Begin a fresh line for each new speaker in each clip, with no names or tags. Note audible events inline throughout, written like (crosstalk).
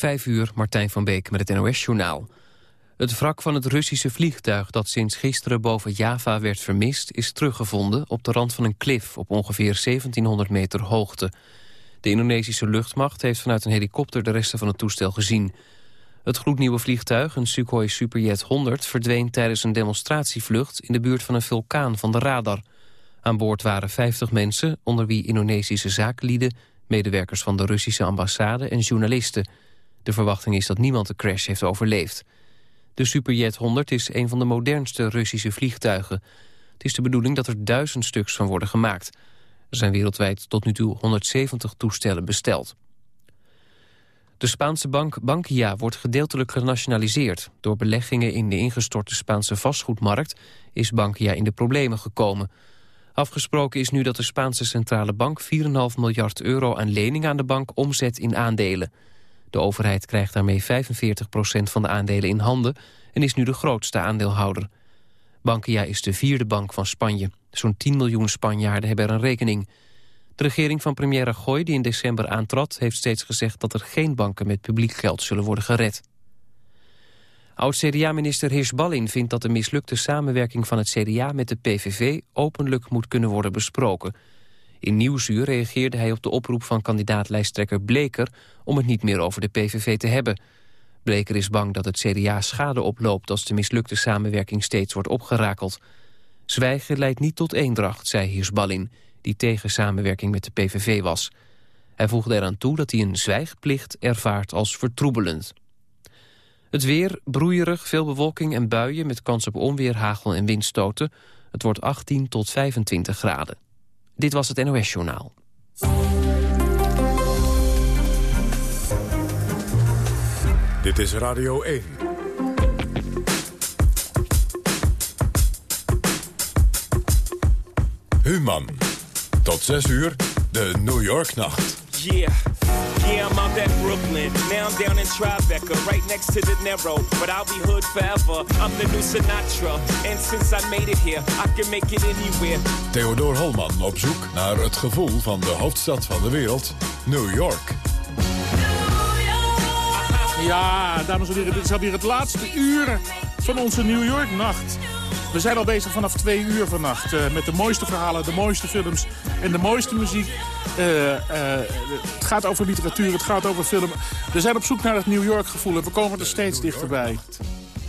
Vijf uur, Martijn van Beek met het NOS-journaal. Het wrak van het Russische vliegtuig dat sinds gisteren boven Java werd vermist... is teruggevonden op de rand van een klif op ongeveer 1700 meter hoogte. De Indonesische luchtmacht heeft vanuit een helikopter de resten van het toestel gezien. Het gloednieuwe vliegtuig, een Sukhoi Superjet 100... verdween tijdens een demonstratievlucht in de buurt van een vulkaan van de radar. Aan boord waren 50 mensen, onder wie Indonesische zakenlieden... medewerkers van de Russische ambassade en journalisten... De verwachting is dat niemand de crash heeft overleefd. De Superjet 100 is een van de modernste Russische vliegtuigen. Het is de bedoeling dat er duizend stuks van worden gemaakt. Er zijn wereldwijd tot nu toe 170 toestellen besteld. De Spaanse bank Bankia wordt gedeeltelijk genationaliseerd. Door beleggingen in de ingestorte Spaanse vastgoedmarkt is Bankia in de problemen gekomen. Afgesproken is nu dat de Spaanse centrale bank 4,5 miljard euro aan leningen aan de bank omzet in aandelen. De overheid krijgt daarmee 45% van de aandelen in handen... en is nu de grootste aandeelhouder. Bankia is de vierde bank van Spanje. Zo'n 10 miljoen Spanjaarden hebben er een rekening. De regering van premier Rajoy, die in december aantrad... heeft steeds gezegd dat er geen banken met publiek geld zullen worden gered. Oud-CDA-minister Hirschballin vindt dat de mislukte samenwerking van het CDA met de PVV openlijk moet kunnen worden besproken. In Nieuwsuur reageerde hij op de oproep van kandidaat-lijsttrekker Bleker... om het niet meer over de PVV te hebben. Bleker is bang dat het CDA schade oploopt... als de mislukte samenwerking steeds wordt opgerakeld. Zwijgen leidt niet tot eendracht, zei Hirsballin... die tegen samenwerking met de PVV was. Hij voegde eraan toe dat hij een zwijgplicht ervaart als vertroebelend. Het weer, broeierig, veel bewolking en buien... met kans op onweer, hagel en windstoten. Het wordt 18 tot 25 graden. Dit was het NOS Journaal.
Dit is Radio 1. Human. Tot 6 uur, de New York Nacht.
Yeah. Yeah, I'm out at Brooklyn. Now I'm down in Tribeca, right next to the Narrow. But I'll be hood forever. I'm the new Sinatra. And since I made it here, I can make it anywhere.
Theodor Holman op zoek naar het gevoel van de hoofdstad van de wereld, New York.
Ja, dames en heren, dit is alweer het laatste uur van onze New York-nacht. We zijn al bezig vanaf twee uur vannacht uh, met de mooiste verhalen, de mooiste films en de mooiste muziek. Uh, uh, het gaat over literatuur, het gaat over film. We zijn op zoek naar het New York gevoel en we komen er steeds dichterbij.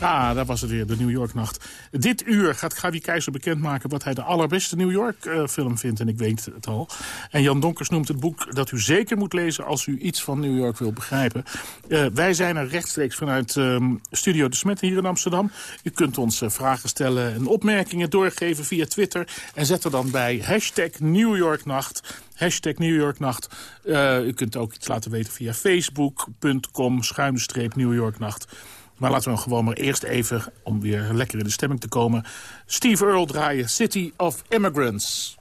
Ah, daar was het weer, de New York-nacht. Dit uur gaat Gavi Keizer bekendmaken wat hij de allerbeste New York-film vindt. En ik weet het al. En Jan Donkers noemt het boek dat u zeker moet lezen als u iets van New York wil begrijpen. Uh, wij zijn er rechtstreeks vanuit um, Studio De Smet hier in Amsterdam. U kunt ons uh, vragen stellen en opmerkingen doorgeven via Twitter. En zet er dan bij hashtag New York-nacht. Hashtag New York Nacht. Uh, u kunt ook iets laten weten via facebook.com schuimstreep New York Nacht. Maar laten we gewoon maar eerst even, om weer lekker in de stemming te komen... Steve Earle draaien, City of Immigrants.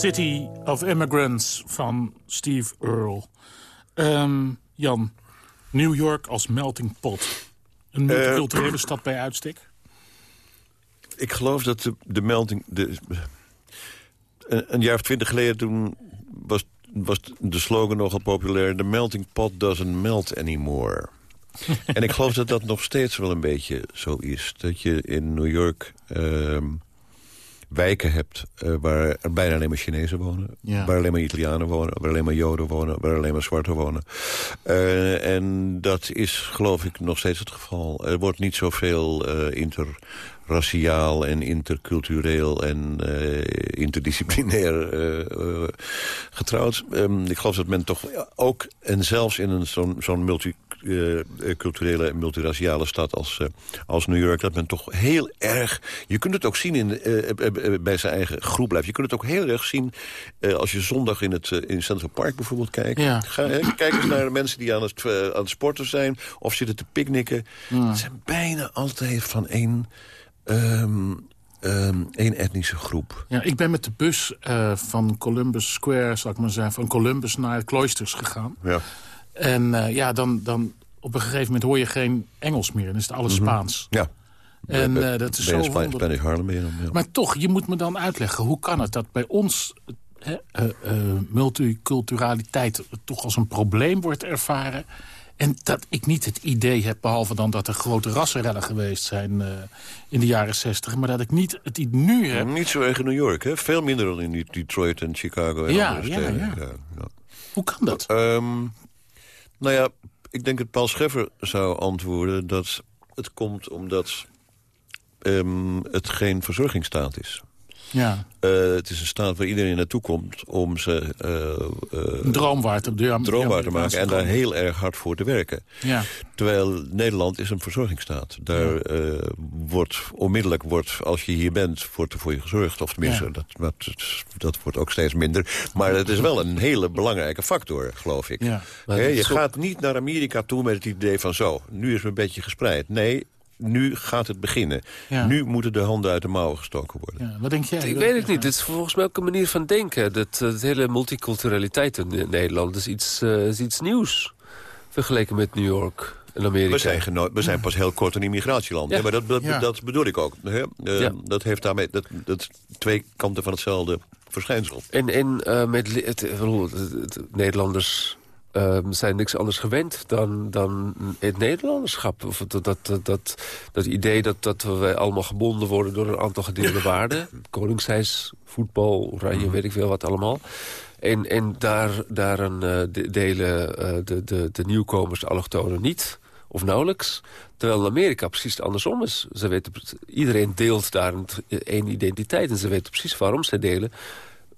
City of Immigrants
van Steve Earle. Um, Jan, New York als melting pot. Een multiculturele uh, stad bij uitstek?
Ik geloof dat de, de melting... De, een jaar of twintig geleden toen was, was de slogan nogal populair... The melting pot doesn't melt anymore. (laughs) en ik geloof dat dat nog steeds wel een beetje zo is. Dat je in New York... Uh, wijken hebt uh, waar er bijna alleen maar Chinezen wonen. Waar alleen maar Italianen wonen. Waar alleen maar Joden wonen. Waar alleen maar Zwarten wonen. Uh, en dat is geloof ik nog steeds het geval. Er wordt niet zoveel uh, interraciaal en intercultureel en interdisciplinair getrouwd. Um, ik geloof dat men toch ook, en zelfs in zo'n zo'n multi uh, culturele en multiraciale stad als, uh, als New York... dat men toch heel erg... Je kunt het ook zien in, bij zijn eigen groep blijven. Je kunt het ook heel erg zien als je zondag in het in Central Park bijvoorbeeld kijkt. Ja. Ga, kijk eens naar de mensen die aan het, aan het sporten zijn... of zitten te picknicken. Ja. Het zijn bijna altijd van één... Um, Um, één etnische groep.
Ja, ik ben met de bus uh, van Columbus Square, zal ik maar zeggen, van Columbus naar Cloisters gegaan. Ja. En uh, ja, dan, dan op een gegeven moment hoor je geen Engels meer. Dan is het alles mhm. Spaans.
Ja.
En uh, dat is zo
Spanish Harlem meer dan,
ja. Maar toch, je moet me dan uitleggen... hoe kan het dat bij ons uh, multiculturaliteit toch als een probleem wordt ervaren... En dat ik niet het idee heb, behalve dan dat er grote rassenrellen geweest zijn uh, in de jaren zestig. Maar dat ik niet het nu heb...
Niet zo erg in New York, hè? Veel minder dan in Detroit en Chicago en
ja,
andere steden. Ja,
ja. ja, Hoe kan dat?
Um, nou ja, ik denk dat Paul Scheffer zou antwoorden... dat het komt omdat um, het geen verzorgingsstaat is.
Ja.
Uh, het is een staat waar iedereen naartoe komt om ze...
Uh, uh, droomwaar te, ja,
droomwaar te maken en daar heel erg hard voor te werken.
Ja.
Terwijl Nederland is een verzorgingsstaat. Daar ja. wordt onmiddellijk, wordt, als je hier bent, wordt er voor je gezorgd. Of tenminste, ja. dat, dat, dat, wordt ook steeds minder. Maar het is wel een hele belangrijke factor, geloof ik. He, je gaat niet naar Amerika toe met het idee van zo, nu is het een beetje gespreid. Nee, nu gaat het beginnen. Nu moeten de handen uit de mouwen gestoken worden.
Ja, wat denk jij?
Ik weet het niet. Het is volgens mij ook een manier van denken. Dat, dat hele multiculturaliteit in Nederland is iets, uh, is iets nieuws. Vergeleken met New York. In Amerika.
We zijn, we zijn pas heel kort een immigratieland. Ja. ja maar dat, dat, dat, bedoel ik ook. Hè? Uh, ja. Dat heeft daarmee dat, dat twee kanten van hetzelfde verschijnsel.
En, en uh, met het, het, het, Nederlanders um, zijn niks anders gewend dan, dan het Nederlanderschap. Of dat, dat, dat, dat, idee dat, dat wij allemaal gebonden worden door een aantal gedeelde waarden. (coughs) Koningshuis, voetbal, oranje, mhm. weet ik veel wat allemaal. En, en daar, daar een, uh, delen uh, de, de, de nieuwkomers, de allochtonen niet of nauwelijks. Terwijl in Amerika precies andersom is. Ze weten, iedereen deelt daar een, één identiteit en ze weten precies waarom ze delen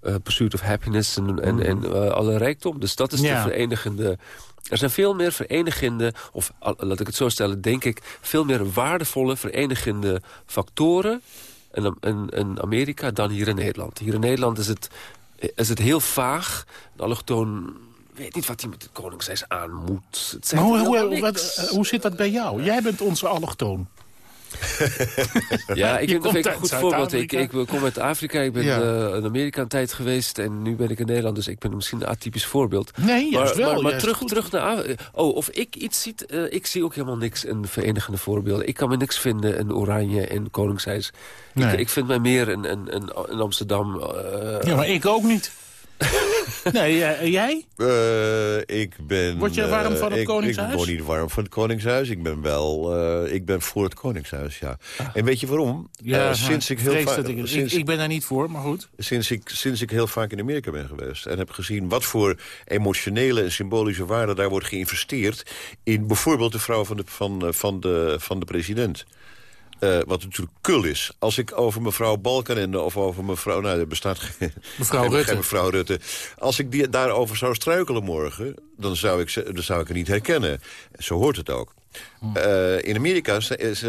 uh, Pursuit of Happiness en, en, en uh, alle rijkdom. Dus dat is ja. de verenigende... Er zijn veel meer verenigende, of laat ik het zo stellen, denk ik... veel meer waardevolle verenigende factoren in, Amerika dan hier in Nederland. Hier in Nederland is het, is het heel vaag. De allochtoon weet niet wat hij met het koningshuis aan moet.
Maar hoe, hoe, wat, hoe zit dat bij jou? Jij bent onze allochtoon. (laughs)
Ja, ik vind
uit
een goed voorbeeld. Ik, ik kom uit Afrika, ik ben
Ja.
eh, in Amerika een tijd geweest... en nu ben ik in Nederland, dus ik ben misschien een atypisch voorbeeld.
Nee, juist
maar,
wel,
Maar, terug,
goed.
terug naar... Af- Oh, of ik iets ziet... eh, ik zie ook helemaal niks in verenigende voorbeelden. Ik kan me niks vinden in Oranje en Koningshuis.
Nee.
Ik, ik vind mij meer in, in, in, in Amsterdam... eh,
Ja, maar ik ook niet. (laughs) nee, eh, jij?
Eh, ik ben...
Word je warm
eh,
van het
ik,
Koningshuis?
Ik word niet warm van het Koningshuis. Ik ben wel... ik ben voor het Koningshuis, ja. En weet je waarom? Eh, sinds ik heel vaak...
ik,
sinds-
ik, ik ben daar niet voor, maar goed.
sinds ik, sinds ik heel vaak in Amerika ben geweest... en heb gezien wat voor emotionele en symbolische waarde daar wordt geïnvesteerd... in bijvoorbeeld de vrouw van de, van, van de, van de president... Eh, wat natuurlijk kul is. Als ik over mevrouw Balkenende of over mevrouw... Nou, er bestaat geen...
Mevrouw
geen-
Rutte.
geen mevrouw Rutte. Als ik die, daarover zou struikelen morgen... Dan zou, ik, ze- dan zou ik het niet herkennen. Zo hoort het ook.
Hm.
Eh, in Amerika is, is,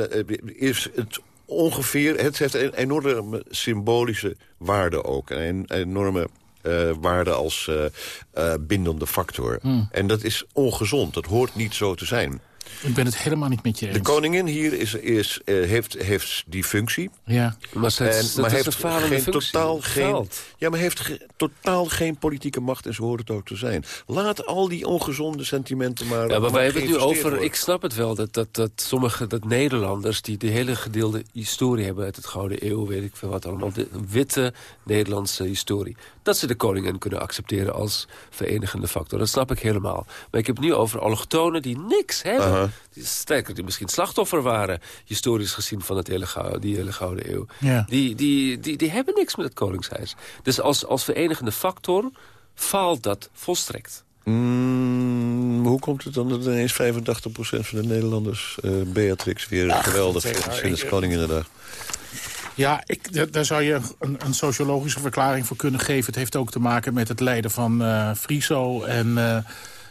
is het ongeveer... Het heeft een enorme symbolische waarde ook. Een enorme eh, waarde als eh, eh, bindende factor.
Hm.
En dat is ongezond. Dat hoort niet zo te zijn.
Ik ben het helemaal niet met je eens.
De koningin hier is, is, eh, heeft, heeft die functie.
Ja.
maar ze,
En,
dat
maar
is
heeft geen,
functie.
totaal geen, ja, maar heeft ge- totaal geen politieke macht en zo hoort het ook te zijn. Laat al die ongezonde sentimenten maar...
Ja, maar wij hebben het nu over...
worden.
Ik snap het wel, dat, dat, dat sommige dat Nederlanders... die de hele gedeelde historie hebben uit het Gouden Eeuw... weet ik veel wat allemaal, de witte Nederlandse historie... dat ze de koningin kunnen accepteren als verenigende factor. Dat snap ik helemaal. Maar ik heb het nu over allochtonen die niks hebben.
Aha.
Die, sterker, die misschien slachtoffer waren... historisch gezien van het hele, die hele Gouden Eeuw.
Ja.
Die, die, die, die hebben niks met het Koningshuis. Dus als, als verenigende factor faalt dat volstrekt.
Mm, hoe komt het dan dat ineens 85% van de Nederlanders... eh, Beatrix weer geweldig
zeg
vindt sinds
ik-
Koninginnedag?
Ja, ik, da- daar zou je een, een sociologische verklaring voor kunnen geven. Het heeft ook te maken met het lijden van eh Friso. En eh,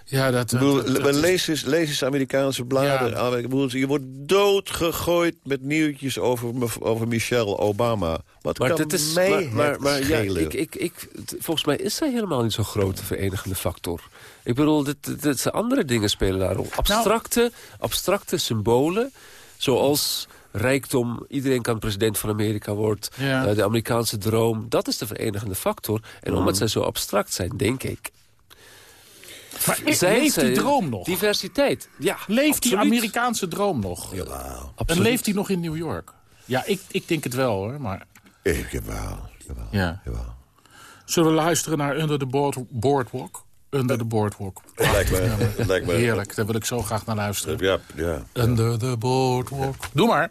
ja, dat...
Ik bedoel,
dat- dat-
lees, eens, lees eens Amerikaanse bladen.
Ja.
Ah, ik bedoel, je wordt doodgegooid met nieuwtjes over, over Michelle Obama. Wat
Maar
kan
dat is.
mij
maar, maar, ja,
schelen?
ik, ik, ik, volgens mij is zij helemaal niet zo'n grote verenigende factor. Ik bedoel, dit, dit, andere dingen spelen daar
Nou-
rol. Abstracte, abstracte symbolen, zoals rijkdom. Iedereen kan president van Amerika worden.
Ja.
Eh, de Amerikaanse droom. Dat is de verenigende factor. En
Mhm.
omdat zij zo abstract zijn, denk ik.
Maar leeft die droom nog?
Diversiteit. Ja,
leeft die
absoluut.
Amerikaanse droom nog?
Jawel.
En leeft die nog in New York? Ja, ik, ik denk het wel hoor, maar...
Eh, Jawel, jawel,
Ja.
jawel.
Zullen we luisteren naar Under the Board, Boardwalk? Under the Boardwalk.
Me, lijkt me
Heerlijk, daar wil ik zo graag naar luisteren.
Ja, ja.
Under the Boardwalk. Doe maar.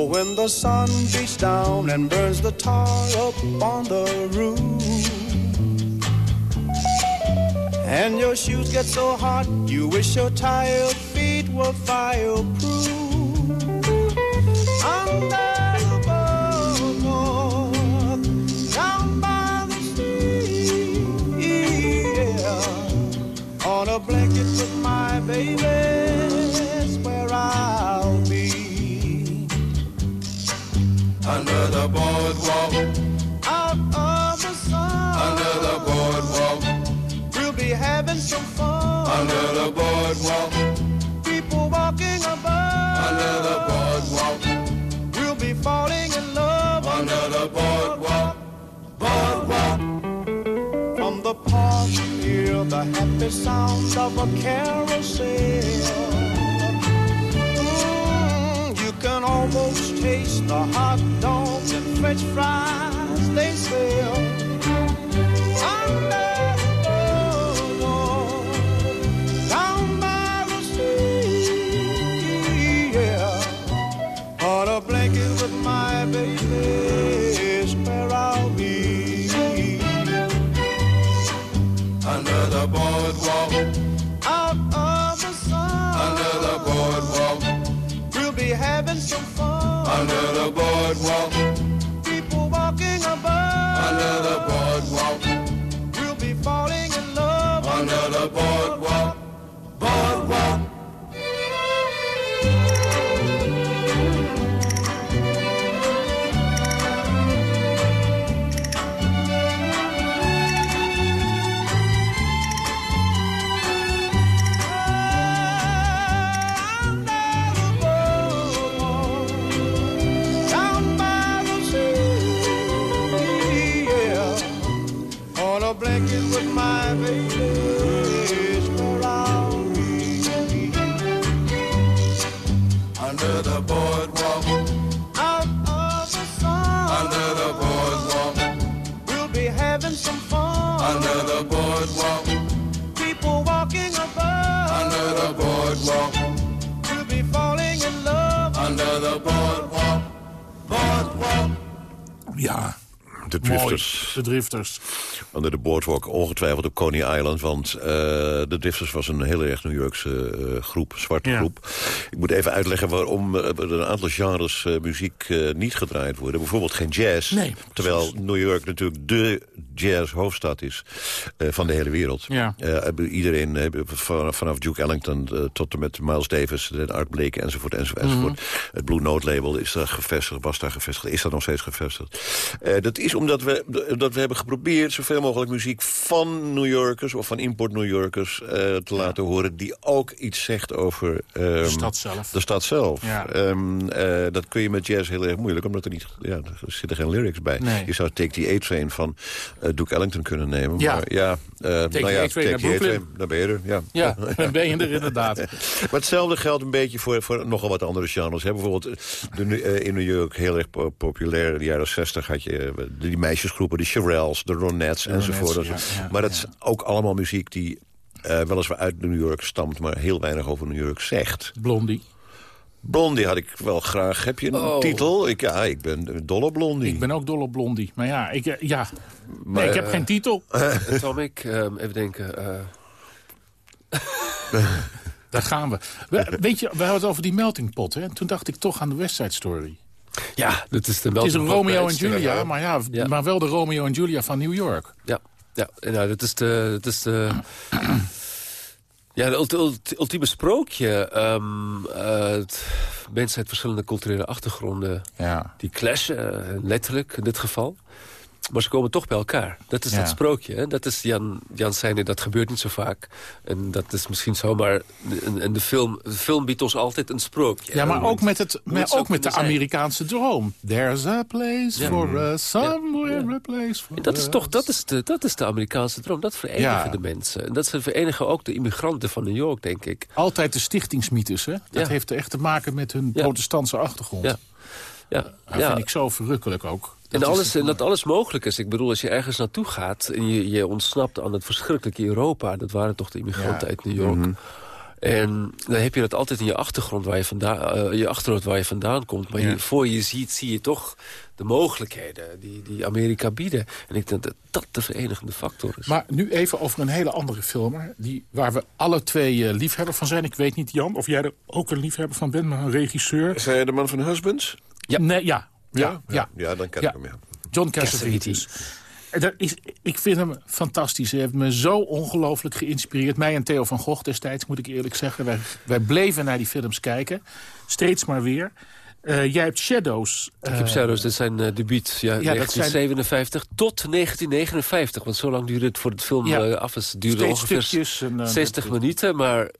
Oh, when the sun beats down and burns the tar up on the roof. And your shoes get so hot, you wish your tired feet were fireproof. Under the down by the sea. On a blanket with my baby,
the boardwalk,
Out of the sun,
under the boardwalk,
we'll be having some fun.
under the boardwalk,
People walking above,
under the boardwalk,
we'll be falling in love.
Under the boardwalk, boardwalk.
From the park, hear the happy sound of a carousel. Can almost taste the hot dogs and french fries they sell. Under the boardwalk, down by the sea, yeah. On a blanket with my baby
under the boardwalk,
Ja,
De
mooi.
Drifters.
De Drifters.
Onder de boardwalk ongetwijfeld op Coney Island. Want eh, de Drifters was een heel erg New Yorkse eh, groep, zwarte
Ja.
groep. Ik moet even uitleggen waarom eh, er een aantal genres muziek niet gedraaid worden. Bijvoorbeeld geen jazz.
Nee,
terwijl New York natuurlijk de jazz-hoofdstad is eh, van de hele wereld.
Ja.
Iedereen, van- vanaf Duke Ellington tot en met Miles Davis, Art Blakey enzovoort. enzovoort,
Mhm.
enzovoort. Het Blue Note label is daar gevestigd, was daar gevestigd, is daar nog steeds gevestigd. Dat is omdat we, dat we hebben geprobeerd zoveel mogelijk muziek van New Yorkers... of van import New Yorkers eh, te laten horen... die ook iets zegt over... ehm,
De stad zelf.
De stad zelf.
Ja.
Ehm, eh, dat kun je met jazz heel erg moeilijk, omdat er niet... Ja, er zitten geen lyrics bij.
Nee.
Je zou Take the A-Train van eh, Duke Ellington kunnen nemen.
Ja.
Maar ja, eh, nou
the
ja, Take the. A-Train, dan ben je er. Ja.
Ja, dan ben je er inderdaad. (laughs)
Maar hetzelfde geldt een beetje voor, voor nogal wat andere genres. Hè. Bijvoorbeeld de, in New York heel erg po- populair. In de jaren 60 had je die meisjesgroepen, de Shirelles, de Ronettes enzovoort.
Ronettes, ja, ja,
maar dat
ja.
is ook allemaal muziek die eh, weliswaar uit New York stamt... maar heel weinig over New York zegt.
Blondie.
Blondie had ik wel graag. Heb je een
Oh.
titel? Ik, ja, ik ben dol op Blondie.
Ik ben ook dol op Blondie. Maar ja, ik, eh, ja.
Maar,
nee, ik heb
eh,
geen titel. (laughs)
Atomic, ehm, even denken. eh, (laughs)
Daar gaan we. we. Weet je, we hadden het over die melting pot. Hè? Toen dacht ik toch aan de West Side Story.
Ja, dat is de
Het is een Romeo en. Julia, maar, ja,
Ja.
maar wel de Romeo en Julia van New York.
Ja, ja nou, dat is de... Dat is de ja, ultieme sprookje. ehm, eh, mensen uit verschillende culturele achtergronden...
Ja.
die clashen, eh, letterlijk in dit geval. Maar ze komen toch bij elkaar. Dat is
Ja.
het sprookje. Hè? Dat is Jan, Jan Seine, dat gebeurt niet zo vaak. En dat is misschien zomaar... En, en de, film, de film biedt ons altijd een sprookje.
Ja, maar ook met, het,
zou
ook met de
zijn.
Amerikaanse droom. There's a place
Ja.
for us, somewhere a place for
En dat is toch dat is de, dat is de Amerikaanse droom. Dat verenigen de mensen. En dat ze verenigen ook de immigranten van New York, denk ik.
Altijd de stichtingsmythes, hè? Dat heeft echt te maken met hun protestantse achtergrond.
Ja. Ja,
Dat
ja.
vind ik zo verrukkelijk ook.
En,
Dat
alles, en dat alles mogelijk is. Ik bedoel, als je ergens naartoe gaat... en je, je ontsnapt aan het verschrikkelijke Europa... dat waren toch de immigranten
Ja.
uit New York... En dan heb je dat altijd in je achtergrond waar je vandaan, eh, je achterhoofd waar je vandaan komt. Maar
Ja.
je, voor je ziet, zie je toch de mogelijkheden die, die Amerika bieden. En ik denk dat dat de verenigende factor is.
Maar nu even over een hele andere filmer... Die, waar we alle twee eh, liefhebber van zijn. Ik weet niet, Jan, of jij er ook een liefhebber van bent... maar een regisseur.
Zei je de man van Husbands?
Ja.
Nee, ja. Ja, ja.
Ja, dan ken
Ja.
ik hem, ja.
John Cassavetes. Is, ik vind hem fantastisch. Hij heeft me zo ongelooflijk geïnspireerd. Mij en Theo van Gogh destijds, moet ik eerlijk zeggen. Wij, wij bleven naar die films kijken. Steeds maar weer. Eh, jij hebt Shadows.
Ik heb Shadows, dat zijn eh debuut. Ja,
dat zijn-
1957 tot 1959. Want zo lang duurde het voor het film
Ja.
eh, af is. Het duurde
Steeds
ongeveer
stukjes en, eh,
60
dat-
minuten. Maar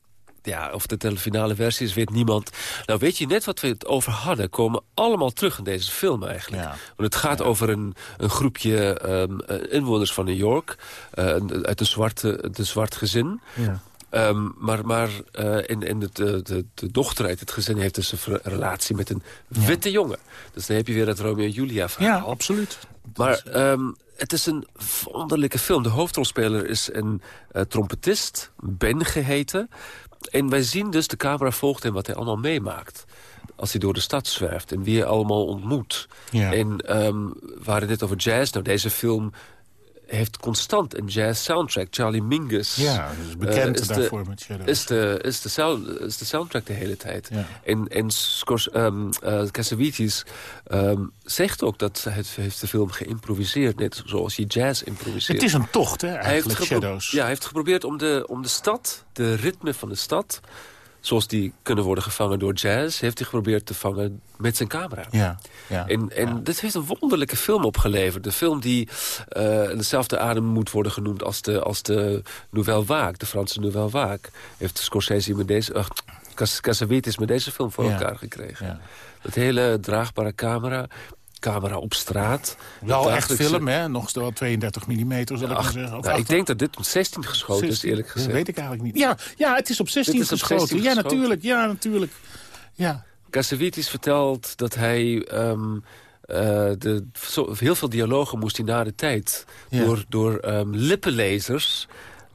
ja, of de finale versie is, weet niemand. Nou, weet je, net wat we het over hadden... komen allemaal terug in deze film eigenlijk.
Ja.
Want het gaat over een, een groepje ehm, eh, inwoners van New York... eh, uit een, zwarte, een zwart gezin...
Ja.
Ehm, maar maar en, en de, de, de, de dochter uit het gezin heeft dus een relatie met een witte jongen. Dus dan heb je weer dat Romeo en Julia verhaal.
Ja, absoluut.
Maar ehm, het is een wonderlijke film. De hoofdrolspeler is een trompetist, Ben geheten. En wij zien dus, de camera volgt hem wat hij allemaal meemaakt. Als hij door de stad zwerft en wie hij allemaal ontmoet.
Ja.
En ehm, we hadden dit over jazz. Nou, deze film heeft constant een jazz soundtrack. Charlie Mingus
Ja, is bekend
eh, de-
daarvoor met Shadows.
is de, is, de sound, is de soundtrack de hele tijd.
Ja.
En, en Scors, um, Cassavetes zegt ook dat hij het- heeft de film geïmproviseerd. Net zoals je jazz improviseert.
Het is een tocht, hè,
hij heeft,
eigenlijk, Shadows.
ja, hij heeft geprobeerd om de, om de stad, de ritme van de stad... zoals die kunnen worden gevangen door jazz... heeft hij geprobeerd te vangen met zijn camera.
Ja, ja.
En, en dit heeft een wonderlijke film opgeleverd. De film die eh, dezelfde adem moet worden genoemd als de, als de Nouvelle Vague. De Franse Nouvelle Vague. Heeft Scorsese met deze... Uh, Cassavetes met deze film voor
Ja.
elkaar gekregen. Dat hele draagbare camera. Camera op straat.
Wel echt film, hè? Nog wel 32 mm, zal ik maar zeggen.
Nou, ik denk dat dit met 16 geschoten is,
16?
eerlijk gezegd.
Dat weet ik eigenlijk niet. Ja, ja het is op 16
Dit is op
geschoten.
16
ja,
geschoten.
natuurlijk. Ja, natuurlijk. Ja.
Vertelt dat hij... ehm, eh, de, zo- heel veel dialogen moest hij na de tijd...
Ja.
door, door ehm, lippenlezers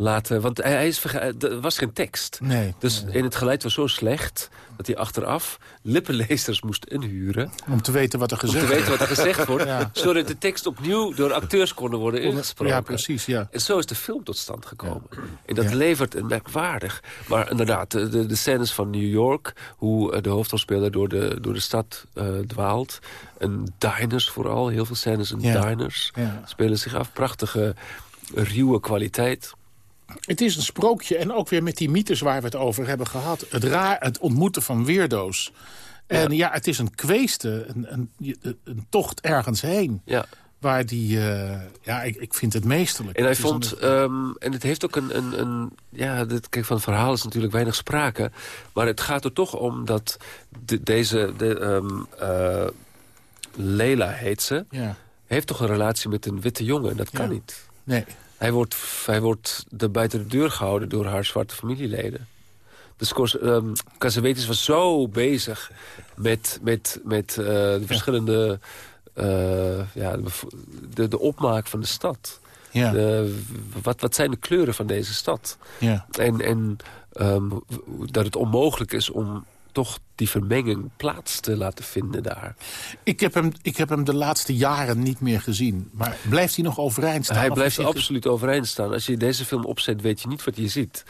laten... Want hij, is, er was geen tekst.
Nee,
Dus in het geluid was zo slecht dat hij achteraf lippenleesters moest inhuren...
Om te weten wat er
om
gezegd
te weten wat er gezegd (laughs) wordt...
Ja.
zodat de tekst opnieuw door acteurs konden worden ingesproken.
Ja, precies, ja.
En zo is de film tot stand gekomen. En dat levert een merkwaardig. Maar inderdaad, de, de, de scènes van New York... hoe eh, de hoofdrolspeler door de, door de stad eh, dwaalt. En diners vooral, heel veel scènes in diners... Spelen zich af. Prachtige, ruwe kwaliteit.
Het is een sprookje en ook weer met die mythes waar we het over hebben gehad. Het, raar, het ontmoeten van weerdoos. En ja, het is een kweeste, een, een, een tocht ergens heen.
Ja.
Waar die, eh, ja, ik, ik vind het meesterlijk.
En hij vond, ehm, en het heeft ook een, een, een ja, dit, kijk, van het verhaal is natuurlijk weinig sprake. Maar het gaat er toch om dat de- deze, de, ehm, eh, Leila heet ze,
ja,
heeft toch een relatie met een witte jongen. En dat kan
Ja.
niet.
nee.
Hij wordt, hij wordt de buiten de deur gehouden door haar zwarte familieleden. Dus Cassavetes was zo bezig met, met, met eh, de verschillende... eh, ja, de, de, opmaak van de stad.
Ja,
De- wat, wat zijn de kleuren van deze stad?
ja.
En, en ehm, dat het onmogelijk is om toch die vermenging plaats te laten vinden daar.
Ik, heb hem, ik heb hem de laatste jaren niet meer gezien. Maar blijft hij nog overeind staan?
Hij blijft absoluut overeind staan. Als je deze film opzet, weet je niet wat je ziet.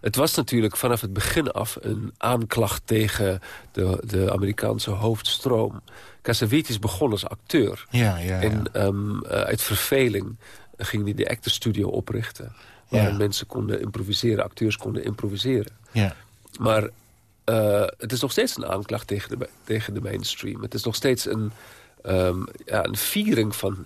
Het was natuurlijk vanaf het begin af een aanklacht tegen de, de Amerikaanse hoofdstroom. Cassavetes begon als acteur.
Ja, ja, ja.
En ehm, eh, uit verveling ging hij de Actor Studio oprichten. Waar mensen konden improviseren, acteurs konden improviseren.
ja.
Maar eh, het is nog steeds een aanklacht tegen de, tegen de mainstream. Het is nog steeds een, ehm, ja, een viering van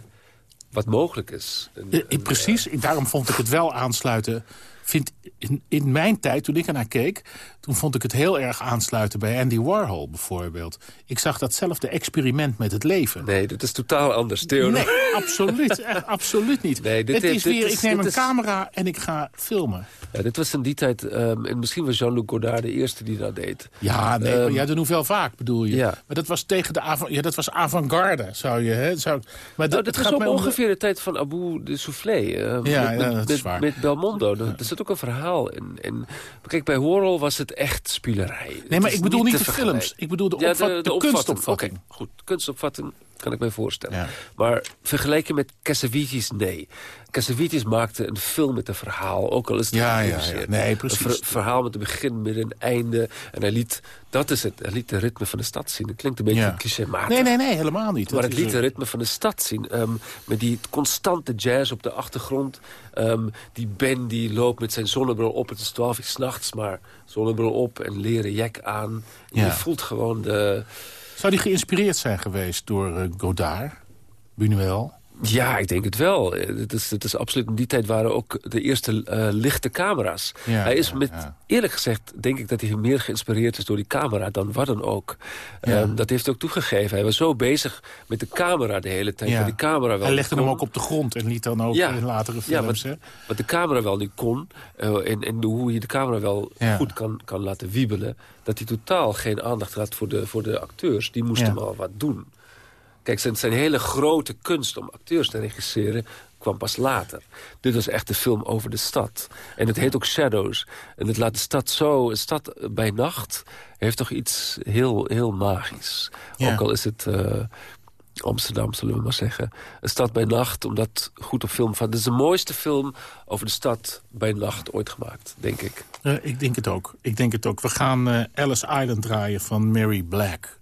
wat mogelijk is. Een-
Eh, eh,
een,
precies, daarom vond ik het wel aansluiten. Vind, in, in mijn tijd, toen ik ernaar keek... toen vond ik het heel erg aansluiten bij Andy Warhol bijvoorbeeld. Ik zag datzelfde experiment met het leven.
Nee, dat is totaal anders, Theo.
Nee, absoluut, echt, (laughs) absoluut niet.
Nee, dit
het
is- dit
weer, ik neem een
is-
camera en ik ga filmen.
Ja, dit was in die tijd, ehm, en misschien was Jean-Luc Godard de eerste die dat deed.
Ja, nee,
Ehm,
ja, de Nouvelle Vaak bedoel je.
ja.
Maar dat was tegen de avant, ja, dat was avant-garde, zou je. Hè? Zou, maar
Nou, dat
gaat
was ook ongeveer de tijd van Abu de Soufflé. ehm,
Ja,
met,
ja,
met,
dat is waar.
met Belmondo. Er zit ook een verhaal in. En, kijk, bij Warhol was het echt spielerij.
Nee, maar ik bedoel niet de films. Ik bedoel de,
Ja, de, de,
de
opvatting.
kunstopvatting.
Goed. Kunstopvatting kan ik mij voorstellen.
Ja.
Maar vergelijken met Cassavetes, nee. Cassavetes maakte een film met een verhaal, ook al is het
Ja, ja, ja. Nee,
Een
precies.
ver- verhaal met een begin, midden en einde. En hij liet, dat is het, hij liet de ritme van de stad zien. Het klinkt een beetje
Ja.
clichématig.
Nee, nee, nee, helemaal niet.
Maar
Dat
het liet de ritme van de stad zien. ehm, met die constante jazz op de achtergrond. Ehm, die Ben die loopt met zijn zonnebril op. Het is twaalf uur s'nachts, maar zonnebril op en leren jack aan. En
Ja.
Je voelt gewoon de...
Zou die geïnspireerd zijn geweest door eh, Godard, Buñuel?
Ja, ik denk het wel. Eh, Het is, het is absoluut in die tijd waren ook de eerste eh, lichte camera's.
Ja,
hij is
ja,
met,
ja.
eerlijk gezegd, denk ik dat hij meer geïnspireerd is door die camera dan wat dan ook.
Ja.
Ehm, dat heeft hij ook toegegeven. Hij was zo bezig met de camera de hele tijd.
Ja.
die camera wel
Hij legde hem ook op de grond en liet dan ook
Ja.
in latere
Ja,
films.
wat,
hè?
wat de camera wel niet kon. eh, en, en hoe je de camera wel
Ja.
goed kan, kan laten wiebelen. Dat hij totaal geen aandacht had voor de, voor de acteurs. Die moesten
Ja.
wel wat doen. Kijk, zijn, zijn hele grote kunst om acteurs te regisseren kwam pas later. Dit was echt de film over de stad. En het heet ook Shadows. En het laat de stad zo... Een stad bij nacht heeft toch iets heel, heel magisch.
Ja.
Ook al is het... eh, Amsterdam, zullen we maar zeggen. Een stad bij nacht, om dat goed op film van. Dit is de mooiste film over de stad bij nacht ooit gemaakt, denk ik.
Eh, ik denk het ook. Ik denk het ook. We gaan eh, Alice Island draaien van Mary Black.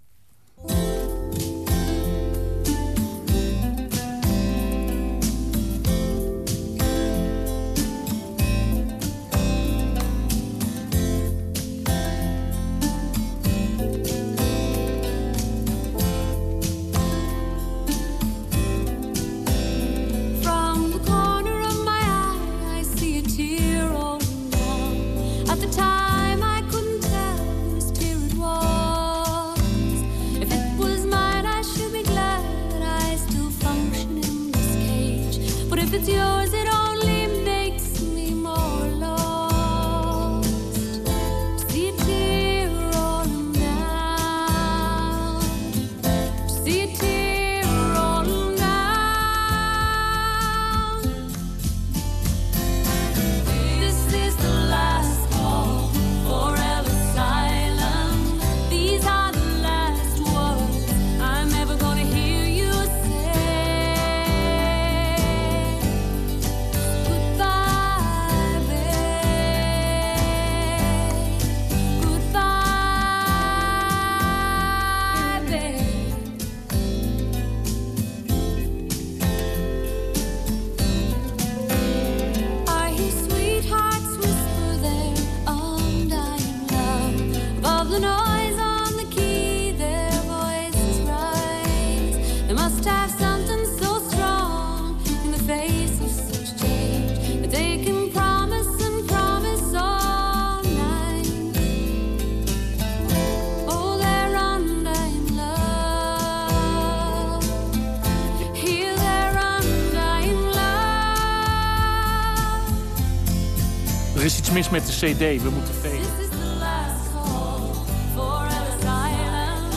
Met de cd, we moeten vegen.
This is the last call for Ellis Island.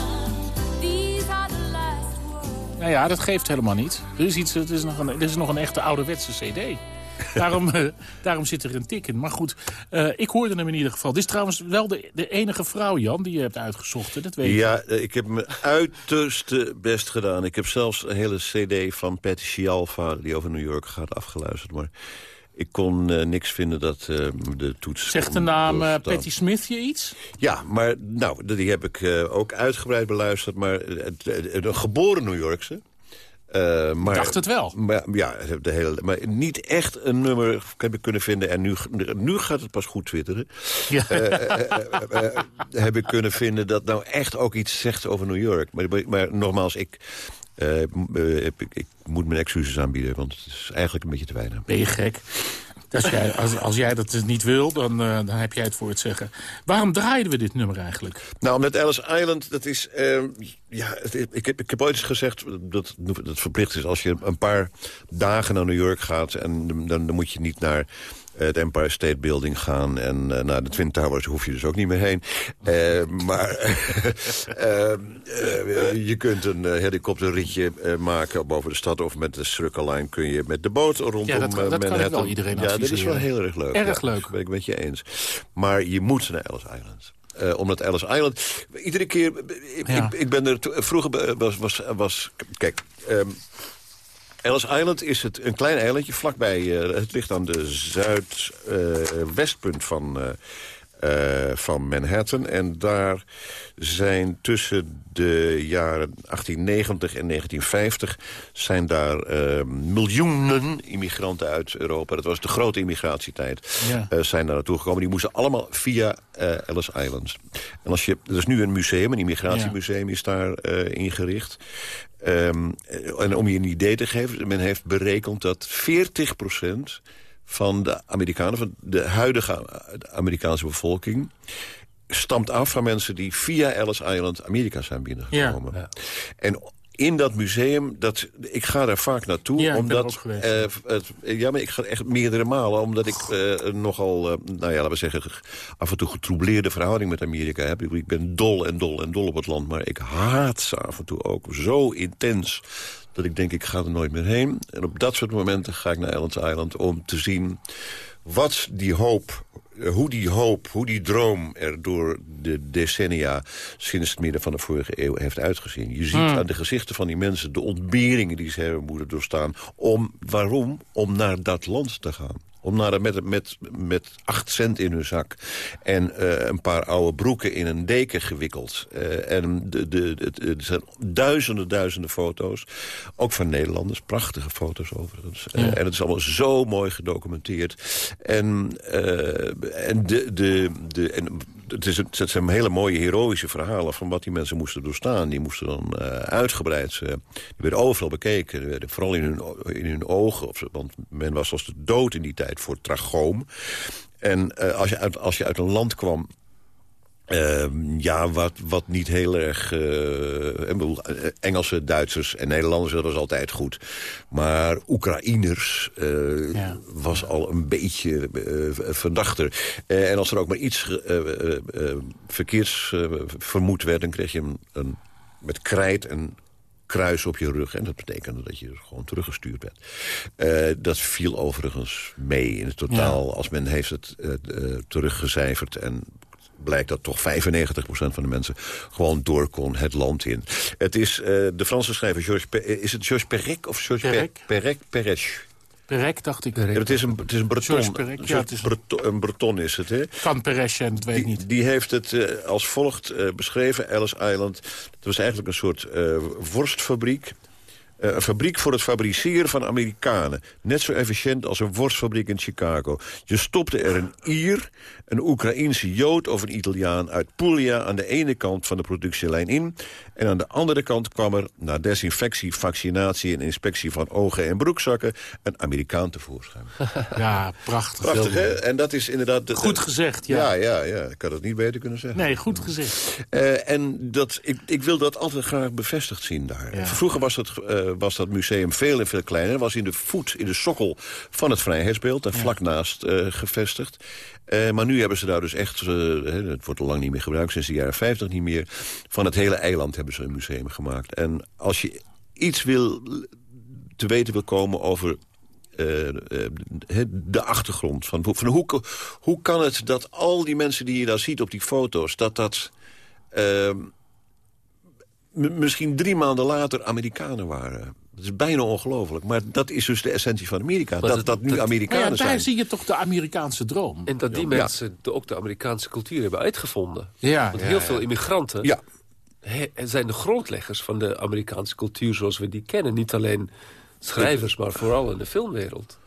These are the last words.
Nou ja, dat geeft helemaal niet. Er is, iets, het is nog een, er is nog een echte ouderwetse cd. Daarom, (laughs) eh, daarom zit er een tik in. Maar goed, eh, ik hoorde hem in ieder geval. Dit is trouwens wel de, de enige vrouw, Jan, die je hebt uitgezocht. Dat weet je.
Ja, eh, ik heb mijn uiterste best gedaan. Ik heb zelfs een hele cd van Patty Scialfa... die over New York gaat, afgeluisterd. Maar ik kon eh, niks vinden dat eh, de toets...
Zegt de naam eh. Patty Smith je iets?
Ja, maar nou, die heb ik ook uitgebreid beluisterd. Maar een geboren New Yorkse... Eh, maar,
dacht het wel.
Maar, ja, de hele, maar niet echt een nummer heb ik kunnen vinden. En nu, nu gaat het pas goed twitteren.
Ja.
Eh, eh, heb ik kunnen vinden dat nou echt ook iets zegt over New York. Maar, maar, nogmaals, ik, ik moet mijn excuses aanbieden. Want het is eigenlijk een beetje te weinig.
Ben je gek? Als jij, als, jij dat dus niet wil, dan, eh, dan heb jij het voor het zeggen. Waarom draaiden we dit nummer eigenlijk?
Nou, met Ellis Island, dat is... eh, ja, het- ik, heb, ik heb ooit eens gezegd dat dat verplicht is... als je een paar dagen naar New York gaat... en dan, dan moet je niet naar het Empire State Building gaan... en eh, naar de Twin Towers hoef je dus ook niet meer heen. Eh, maar (laughs) eh, je kunt een helikopterritje maken boven de stad... of met de Circle Line kun je met de boot rondom
Ja, dat- dat kan ik
Manhattan.
wel iedereen
Ja, dat is wel heel erg leuk.
Erg
ja.
leuk.
Dat ben ik met je eens. Maar je moet naar Ellis Island. Eh, omdat Ellis Island... Iedere keer... Ik,
Ja.
ik, ik ben er... Vroeger was... was, was kijk... ehm, Ellis Island is het, een klein eilandje vlakbij... eh, het ligt aan de zuidwestpunt van... eh, eh, van Manhattan. En daar zijn tussen de jaren 1890 en 1950... zijn daar miljoenen immigranten uit Europa. Dat was de grote immigratietijd.
Ja.
zijn daar naartoe gekomen. Die moesten allemaal via Ellis Island. En als je, er is nu een museum, een immigratiemuseum is daar ingericht. Ehm, en om je een idee te geven, men heeft berekend dat 40% van de Amerikanen, van de huidige Amerikaanse bevolking... stamt af van mensen die via Ellis Island Amerika zijn binnengekomen.
Ja.
En in dat museum, dat, ik ga daar vaak naartoe.
Ja,
omdat, eh, het, ja, maar ik ga echt meerdere malen. Omdat ik eh, nogal, eh, nou ja, laten we zeggen... af en toe getroubleerde verhouding met Amerika heb. Ik, ben dol en dol en dol op het land. Maar ik haat ze af en toe ook zo intens... dat ik denk, ik ga er nooit meer heen. En op dat soort momenten ga ik naar Ellis Island... om te zien wat die hoop, eh, hoe die hoop, hoe die droom er door de decennia sinds het midden van de vorige eeuw heeft uitgezien. Je ziet aan de gezichten van die mensen de ontberingen die ze hebben moeten doorstaan. Om, waarom? Om naar dat land te gaan. Om naar, met, met, met acht cent in hun zak. En eh, een paar oude broeken in een deken gewikkeld. Eh, en de, de, de- er zijn duizenden, duizenden foto's. Ook van Nederlanders. Prachtige foto's overigens. Eh, en het is allemaal zo mooi gedocumenteerd. En, en, de, de, de, en het, is, het zijn hele mooie heroïsche verhalen... van wat die mensen moesten doorstaan. Die moesten dan eh, uitgebreid... eh, die werden overal bekeken. Werden vooral in hun, in hun ogen. Of, want men was als de dood in die tijd voor trachoom. En eh, als, je als je uit een land kwam Ehm, ja, wat, wat niet heel erg... eh, ik bedoel, eh, Engelse, Duitsers en Nederlanders, dat was altijd goed. Maar Oekraïners eh,
Ja.
was al een beetje verdachter. En als er ook maar iets verkeerds vermoed werd... dan kreeg je een, een, met krijt een kruis op je rug. En dat betekende dat je gewoon teruggestuurd werd. Dat viel overigens mee in het totaal. Als men heeft het eh, teruggecijferd... en blijkt dat toch 95% van de mensen gewoon door kon het land in. Het is eh, de Franse schrijver Georges... Pe- eh, is het Georges Perec of Georges
Perec.
Perec? Perec, Perec.
Perec, dacht ik.
Ja, het is een, het is een Breton.
Georges Perec, ja, het is-
Breton, een Breton is het, hè?
Kan Perez zijn, dat weet ik niet.
die heeft het eh, als volgt beschreven, Ellis Island. Het was eigenlijk een soort worstfabriek. Eh, een fabriek voor het fabriceren van Amerikanen. Net zo efficiënt als een worstfabriek in Chicago. Je stopte er een Ier, een Oekraïense Jood of een Italiaan uit Puglia... aan de ene kant van de productielijn in. En aan de andere kant kwam er, na desinfectie, vaccinatie... en inspectie van ogen en broekzakken... een Amerikaan tevoorschijn. (laughs)
Ja, prachtig.
Prachtig, hè? En dat is inderdaad... de-
Goed gezegd, ja.
Ja, ja, ja. Ik had het niet beter kunnen zeggen.
Nee, goed gezegd.
Eh, en dat, ik, ik wil dat altijd graag bevestigd zien daar.
Ja.
Vroeger was het eh, was dat museum veel en veel kleiner. was in de voet, in de sokkel van het Vrijheidsbeeld... daar vlak naast eh, gevestigd. Eh, maar nu hebben ze daar dus echt, eh, het wordt al lang niet meer gebruikt... sinds de jaren 50 niet meer, van het hele eiland hebben ze een museum gemaakt. En als je iets wil, te weten wil komen over de achtergrond. Van, van hoe, hoe kan het dat al die mensen die je daar ziet op die foto's... dat dat uh, misschien drie maanden later Amerikanen waren... Dat is bijna ongelooflijk. Maar dat is dus de essentie van Amerika. dat, dat, nu Amerikanen
nou ja, daar
zijn.
zie je toch de Amerikaanse droom.
En dat die
Ja.
mensen de- ook de Amerikaanse cultuur hebben uitgevonden.
Ja,
Want
ja,
heel
ja.
veel immigranten
Ja.
he- zijn de grondleggers van de Amerikaanse cultuur zoals we die kennen. Niet alleen schrijvers, maar vooral in de filmwereld.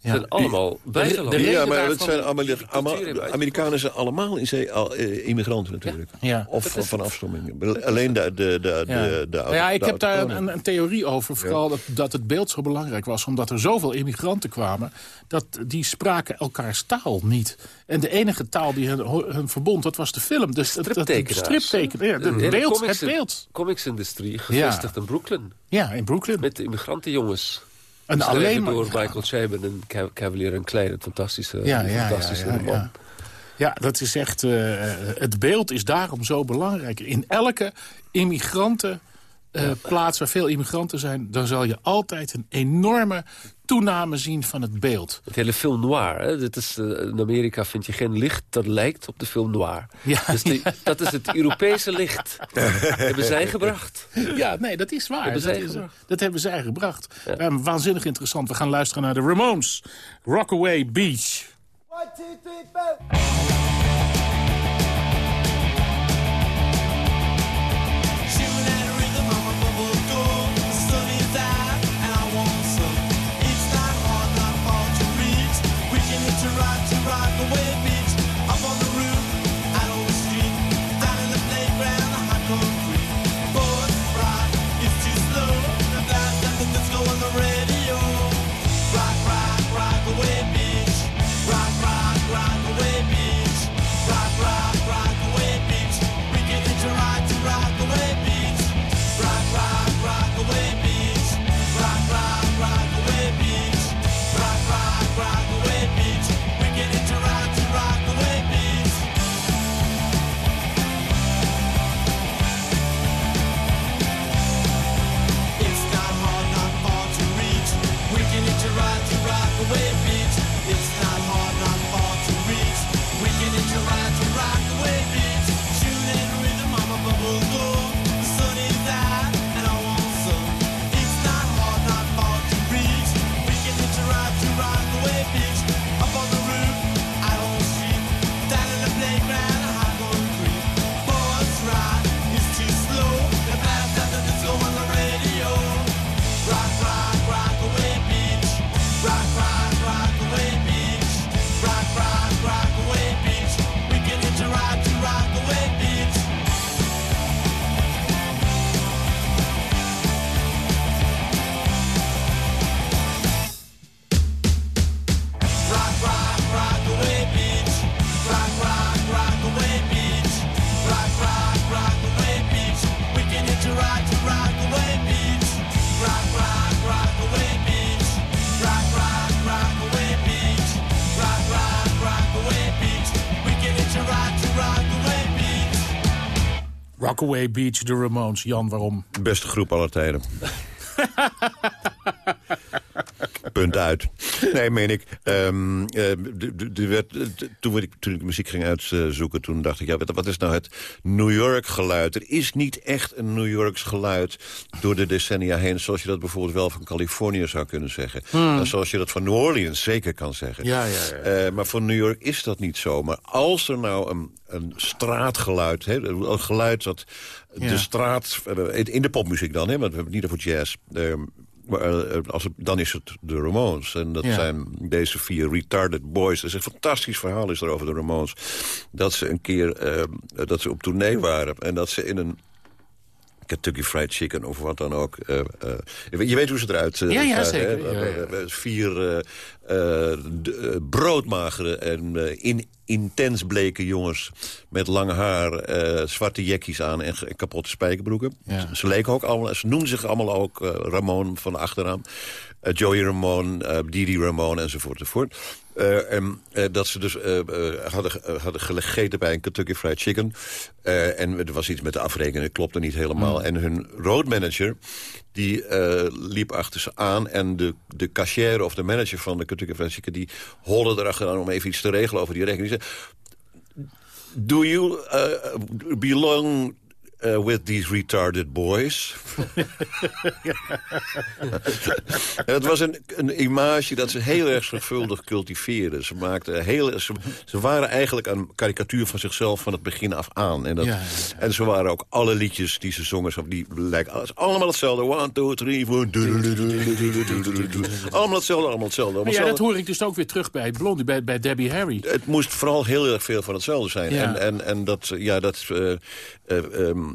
Ja.
zijn allemaal buitenlanders.
de
Ja, maar het zijn
uitgevoerd.
Amerikanen zijn allemaal in zee, al, eh, immigranten natuurlijk.
Ja.
Of
Dat
van, van afstamming. Alleen de, de, de,
Ja.
de, de,
Nou ja, ik
de
heb daar een, een theorie over. Vooral dat, dat het beeld zo belangrijk was. Omdat er zoveel immigranten kwamen. Dat die spraken elkaars taal niet. En de enige taal die hun, hun verbond, dat was de film. Dus
Striptekenaars.
stripteken, ja,
De
beeld,
comics-
het beeld.
comicsindustrie gevestigd in Brooklyn.
Ja, in Brooklyn.
Met de immigrantenjongens.
En
Geschreven
alleen maar...
door Michael Chabon en Ca- Cavalier en Klein. Een fantastische,
Ja,
een
ja, ja,
fantastische
ja,
roman.
ja. Dat is echt... eh, het beeld is daarom zo belangrijk. In elke immigranten... eh, plaats waar veel immigranten zijn... dan zal je altijd een enorme toename zien van het beeld.
Het hele film noir. Hè? Dit is, eh, in Amerika vind je geen licht dat lijkt op de film noir.
Ja,
dus die- Dat is het Europese licht. (laughs) hebben zij gebracht.
Ja, nee, dat is waar.
Hebben
dat,
zij
is-
gebracht.
dat hebben zij gebracht. Ja, waanzinnig interessant. We gaan luisteren naar de Ramones. Rockaway Beach. Rockaway Beach, de Ramones. Jan, waarom?
Beste groep aller tijden. (laughs) Punt uit. (laughs) Nee, meen ik. Werd, toen, ik, toen ik muziek ging uitzoeken, toen dacht ik... Ja, wat, is nou het New York geluid? Er is niet echt een New Yorks geluid door de decennia heen... zoals je dat bijvoorbeeld wel van Californië zou kunnen zeggen. En zoals je dat van New Orleans zeker kan zeggen.
Ja, ja, ja.
Eh, maar voor New York is dat niet zo. Maar als er nou een, een straatgeluid... Hè, een geluid dat
Ja.
de straat... eh, in de popmuziek dan, hè, want we hebben het niet over jazz... ehm, maar eh, als het, dan is het de Ramones. En dat
Ja.
zijn deze vier retarded boys. Dat is een fantastisch verhaal is er over de Ramones. Dat ze een keer eh, dat ze op tournee waren. En dat ze in een Kentucky Fried Chicken of wat dan ook. eh, eh, je weet- hoe ze eruit eh,
Ja, ja, zeker.
hè?
Ja, ja.
Eh, eh, Vier eh, de, eh, broodmagere en eh, in, intens bleke jongens... met lang haar, eh, zwarte jekkies aan en, kapotte spijkerbroeken.
Ja.
Ze leken ook allemaal, ze noemden zich allemaal ook eh, Ramon van de achternaam. Eh, Joey Ramon, eh Didi Ramon enzovoort enzovoort. Eh, en, eh, dat ze dus eh, eh, hadden, eh, hadden gegeten bij een Kentucky Fried Chicken. Eh, en er was iets met de afrekening, dat klopte niet helemaal. En hun roadmanager, die eh, liep achter ze aan... en de, de cashier of de manager van de Chicken... die holde erachteraan om even iets te regelen over die rekening. Die zei, Do you uh, belong uh, with these retarded boys. het was een, een image dat ze heel erg zorgvuldig cultiveerden. Ze, maakten heel, ze, ze, waren eigenlijk een karikatuur van zichzelf van het begin af aan. En, dat, en ze waren ook alle liedjes die ze zongen, die lijken alles, allemaal hetzelfde. One, two, three, four. Allemaal hetzelfde, allemaal hetzelfde.
Maar ja, dat hoor ik dus ook weer terug bij Blondie, bij, bij Debbie Harry.
Het moest vooral heel erg veel van hetzelfde zijn. En, en, en dat, ja, dat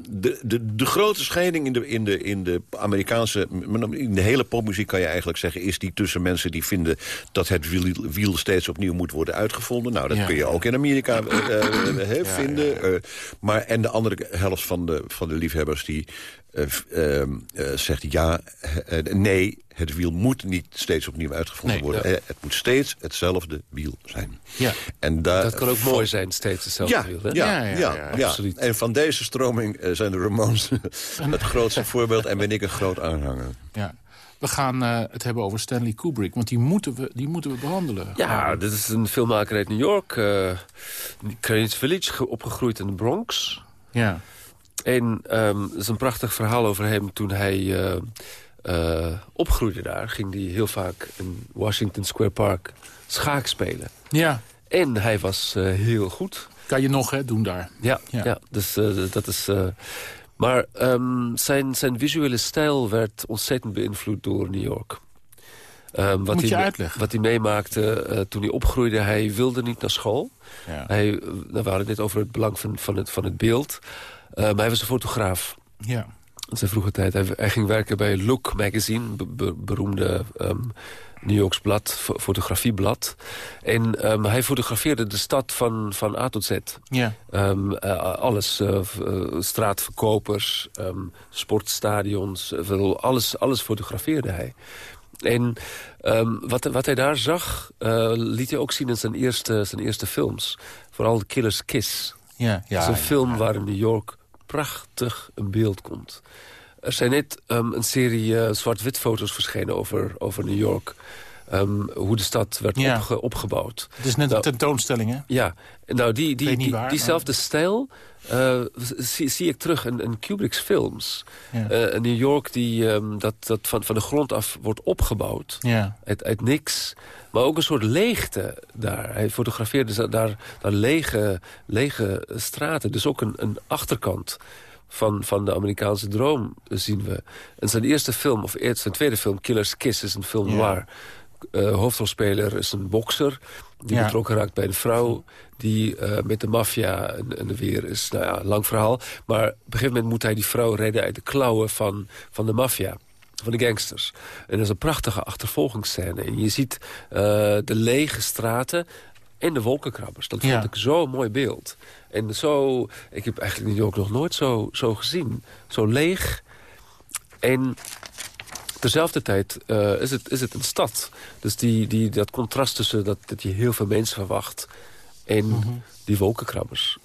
de, de, de grote scheiding in de, in, de, in de Amerikaanse... in de hele popmuziek kan je eigenlijk zeggen... is die tussen mensen die vinden dat het wiel, wiel steeds opnieuw moet worden uitgevonden. Nou, dat
Ja.
kun je ook in Amerika hè, vinden. Maar, en de andere helft van de, van de liefhebbers die... eh, ehm, eh, zegt ja, eh, nee, het wiel moet niet steeds opnieuw uitgevonden
Nee,
worden.
ja.
Het moet steeds hetzelfde wiel zijn.
Ja.
En daar,
Dat kan ook mooi zijn, steeds hetzelfde
ja,
wiel. Hè?
ja,
Ja,
ja,
ja,
ja,
ja,
absoluut.
En van deze stroming zijn de Ramones (laughs) het grootste (laughs) voorbeeld... en ben ik een groot aanhanger.
Ja. We gaan eh, het hebben over Stanley Kubrick, want die moeten we, die moeten we behandelen.
Ja, dit is een filmmaker uit New York. eh Greenwich Village, ge- opgegroeid in de Bronx.
Ja.
En ehm het is een prachtig verhaal over hem toen hij eh, eh, opgroeide daar. Ging hij heel vaak in Washington Square Park schaak spelen.
ja.
En hij was eh, heel goed.
Kan je nog hè, doen daar.
Ja,
Ja.
ja. dus dat is... maar ehm, zijn, zijn visuele stijl werd ontzettend beïnvloed door New York. Ehm, wat
Moet je
hij,
uitleggen.
Wat hij meemaakte toen hij opgroeide, hij wilde niet naar school.
Ja.
Hij, nou, we hadden het net over het belang van, van, het, van het beeld. Eh, maar hij was een fotograaf
ja.
in zijn vroege tijd. Hij, hij ging werken bij Look Magazine, be- be- beroemde ehm, New Yorks blad, fo- fotografieblad. En ehm, hij fotografeerde de stad van, van A tot Z.
Ja.
Ehm, eh, alles, eh, straatverkopers, ehm, sportstadions, alles, alles fotografeerde hij. En wat, wat hij daar zag, liet hij ook zien in zijn eerste, zijn eerste films. Vooral The Killer's Kiss.
Ja.
Dat
Ja.
is een film waar in New York prachtig een beeld komt. Er zijn net ehm, een serie eh, zwart-wit foto's verschenen over, over New York. Ehm, hoe de stad werd
Ja.
opge- opgebouwd.
Het is net een
Nou,
tentoonstelling, hè?
ja, nou die, die, die,
waar,
diezelfde stijl eh, zie, zie ik terug in, in Kubrick's films.
Ja.
Eh, New York die, ehm, dat, dat van, van de grond af wordt opgebouwd.
Ja.
Uit, uit niks. Maar ook een soort leegte daar. Hij fotografeerde daar, daar lege, lege straten. Dus ook een, een achterkant van, van de Amerikaanse droom zien we. En zijn eerste film, of eerst zijn tweede film, Killer's Kiss... is een film
Ja.
waar eh, hoofdrolspeler is een bokser... die
Ja.
betrokken raakt bij de vrouw... die eh, met de maffia en, en de weer is. Nou ja, lang verhaal. Maar op een gegeven moment moet hij die vrouw redden... uit de klauwen van, van de maffia van de gangsters. En dat is een prachtige achtervolgingsscène. En je ziet eh, de lege straten en de wolkenkrabbers. Dat vond
Ja.
ik zo'n mooi beeld. En zo, ik heb eigenlijk New York nog nooit zo, zo gezien. Zo leeg. En tezelfde tijd eh, is, het, is het een stad. Dus die, die, dat contrast tussen dat, dat je heel veel mensen verwacht... en
Mhm.
die wolkenkrabbers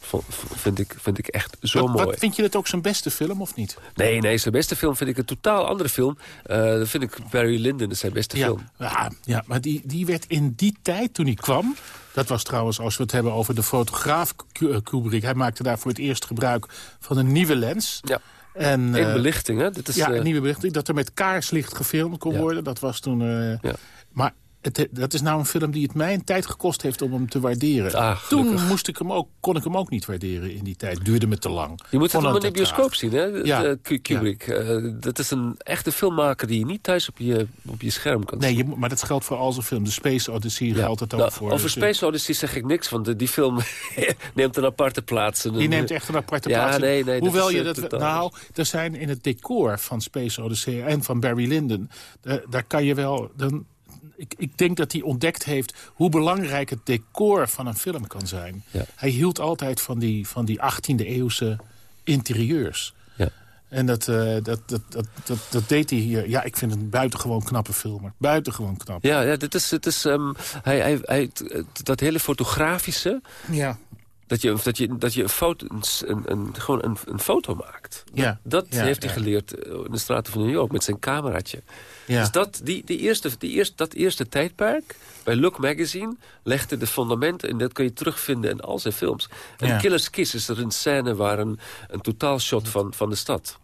vind ik, vind ik echt zo
Wat,
mooi.
wat, vind je het ook zijn beste film, of niet?
Nee, nee, zijn beste film vind ik een totaal andere film. Dat vind ik Barry Lyndon zijn beste
Ja,
film.
ja, ja maar die, die werd in die tijd, toen hij kwam... dat was trouwens, als we het hebben over de fotograaf eh, Kubrick... hij maakte daar voor het eerst gebruik van een nieuwe lens.
Ja.
En,
En
eh,
belichting, hè? Dit is,
ja, een nieuwe belichting. Dat er met kaarslicht gefilmd kon
Ja.
worden. Dat was toen...
Ja.
Maar het, dat is nou een film die het mij een tijd gekost heeft om hem te waarderen.
Ah,
toen moest ik hem ook, kon ik hem ook niet waarderen in die tijd. Duurde me te lang.
Je moet het
Vond
allemaal in de bioscoop zien, hè?
Ja.
Ja. Kubrick. Eh, dat is een echte filmmaker die je niet thuis op je, op je scherm kan
Nee,
zien.
moet- maar dat geldt voor al zijn film. De Space Odyssey geldt het ook
Nou,
voor.
Over
Dus, eh,
Space Odyssey zeg ik niks, want die film (laughs) neemt een aparte plaats.
Die neemt echt een aparte
Ja,
plaats. in.
nee, nee,
Hoewel je
eh,
dat... Nou, er zijn in het decor van Space Odyssey en van Barry Lyndon... eh, daar kan je wel... Dan, Ik, ik denk dat hij ontdekt heeft hoe belangrijk het decor van een film kan zijn.
Ja.
Hij hield altijd van die, van die 18e eeuwse interieurs.
Ja.
En dat, eh, dat, dat, dat, dat, dat deed hij hier. Ja, ik vind het een buitengewoon knappe filmer. Buitengewoon knap.
Ja, ja dit is, het is, ehm, hij, hij, hij, dat hele fotografische...
Ja.
Dat je, dat je, dat je een foto, een, een, gewoon een, een foto maakt.
Ja.
Dat
Ja,
heeft hij
ja.
geleerd eh, in de straten van New York met zijn cameraatje.
Ja.
Dus dat, die, die eerste, die eerste, dat eerste tijdperk bij Look Magazine legde de fundamenten... en dat kun je terugvinden in al zijn films. En
Ja.
Killer's Kiss is er een scène waar een, een totaalshot van, van de stad.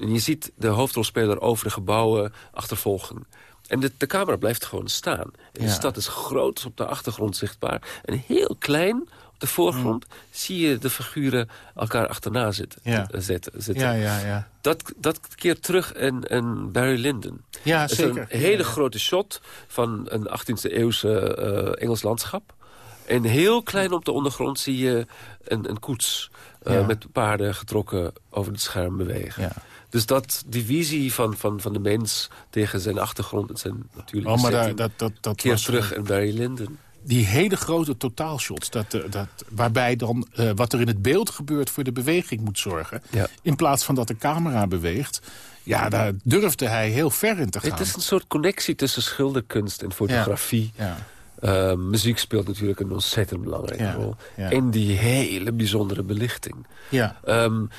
En je ziet de hoofdrolspeler over de gebouwen achtervolgen. En de, de camera blijft gewoon staan. En
Ja.
De stad is groot op de achtergrond zichtbaar. En heel klein de voorgrond zie je de figuren elkaar achterna zitten.
Mm. Ja.
eh, zitten, zitten.
Ja, ja, ja.
Dat, dat keert terug in, in Barry Lyndon.
Ja,
Het is
zeker.
een hele
Ja, ja.
grote shot van een 18e eeuwse eh, Engels landschap. En heel klein op de ondergrond zie je een, een koets eh,
Ja.
met paarden getrokken over het scherm bewegen.
Ja.
Dus dat, die visie van, van, van de mens tegen zijn achtergrond en zijn natuurlijke
Oh, maar daar, dat, dat, dat
keert
was
terug in Barry Lyndon.
Die hele grote totaalshots, dat, eh, dat, waarbij dan eh, wat er in het beeld gebeurt voor de beweging moet zorgen.
Ja.
In plaats van dat de camera beweegt. Ja, daar durfde hij heel ver in te gaan.
Het is een soort connectie tussen schilderkunst en fotografie.
Ja.
Uh, muziek speelt natuurlijk een ontzettend belangrijke
Ja,
rol.
ja.
In die hele bijzondere belichting.
Ja.
Um,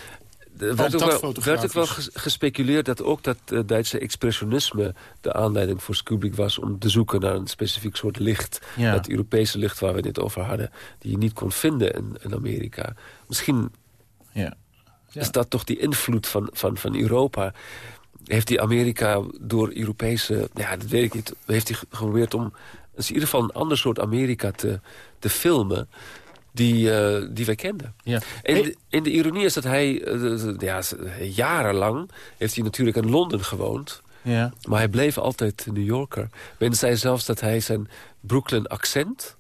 er werd ook, wel, werd ook wel ges- gespeculeerd dat ook dat uh, Duitse expressionisme... de aanleiding voor Kubrick was om te zoeken naar een specifiek soort licht.
Ja.
Dat Europese licht waar we het over hadden... die je niet kon vinden in, in Amerika. Misschien
Ja. Ja.
is dat toch die invloed van, van, van Europa... Heeft die Amerika door Europese... Ja, dat weet ik niet. Heeft hij geprobeerd om... in ieder geval een ander soort Amerika te, te filmen... Die, uh, die wij kenden.
Ja.
En, de, en de ironie is dat hij... Uh, ja, jarenlang heeft hij natuurlijk in Londen gewoond...
Ja.
Maar hij bleef altijd New Yorker. Men zei zelfs dat hij zijn Brooklyn-accent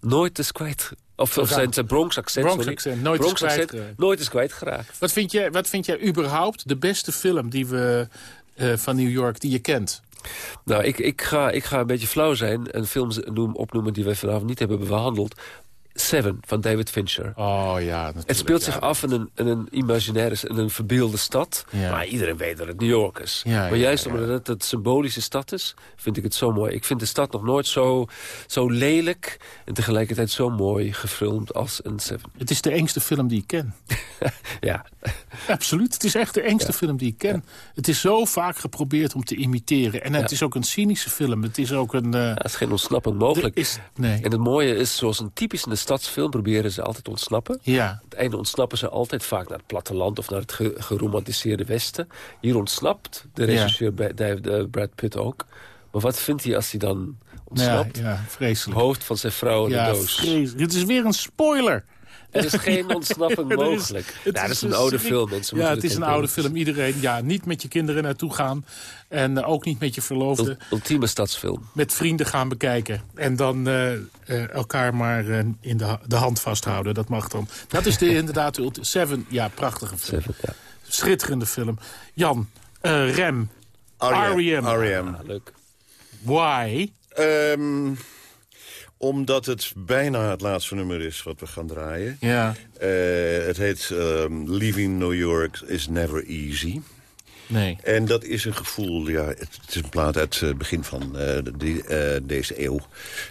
nooit is kwijt... Of, of zijn, zijn Bronx-accent,
Bronx accent, nooit is
Bronx-accent
kwijtgeraakt.
nooit is kwijtgeraakt.
Wat, vind jij, wat vind jij überhaupt de beste film die we, uh, van New York die je kent?
Nou, ik, ik, ga, ik ga een beetje flauw zijn en films noem, opnoemen die wij vanavond niet hebben behandeld. Seven van David Fincher.
Oh ja, natuurlijk.
Het speelt
ja.
zich af in een, in een imaginaire, in een verbeelde stad.
Ja.
Maar iedereen weet dat het New York is.
Ja,
maar juist omdat het een symbolische stad is, vind ik het zo mooi. Ik vind de stad nog nooit zo, zo lelijk en tegelijkertijd zo mooi gefilmd als in Seven.
Het is de engste film die ik ken. (laughs)
ja.
Absoluut, het is echt de engste film die ik ken. Het is zo vaak geprobeerd om te imiteren. En het is ook een cynische film. Het is ook een... eh,
Er is geen ontsnapping mogelijk.
is, nee.
En het mooie is, zoals een typisch stadsfilm proberen ze altijd te ontsnappen.
Ja,
Aan het einde ontsnappen ze altijd vaak naar het platteland of naar het ge- geromantiseerde Westen. Hier ontsnapt de regisseur bij- Brad Pitt ook. Maar wat vindt hij als hij dan ontsnapt?
ja, vreselijk.
Hoofd van zijn vrouw in
Ja,
de doos.
vreselijk. Het is weer een spoiler.
Er is geen ontsnapping (laughs)
Er is-
mogelijk.
het
ja, dat is een
een
oude film. Mensen
ja, het is een oude film. Iedereen, ja, niet met je kinderen naartoe gaan. En eh, ook niet met je verloofde.
Ul- Ultieme stadsfilm.
Met vrienden gaan bekijken. En dan eh, eh, elkaar maar in de, de hand vasthouden. Dat mag dan. Dat is de, (laughs) inderdaad de Seven. Ja, prachtige film.
Seven, ja.
Schitterende film. Jan, eh, Rem. R.E.M..
R.E.M..
Ah, leuk.
Why?
Ehm, omdat het bijna het laatste nummer is wat we gaan draaien.
Ja,
Eh, het heet ehm, Leaving New York is Never Easy.
nee.
En dat is een gevoel, ja, het, is een plaat uit het begin van eh, de- eh, deze eeuw.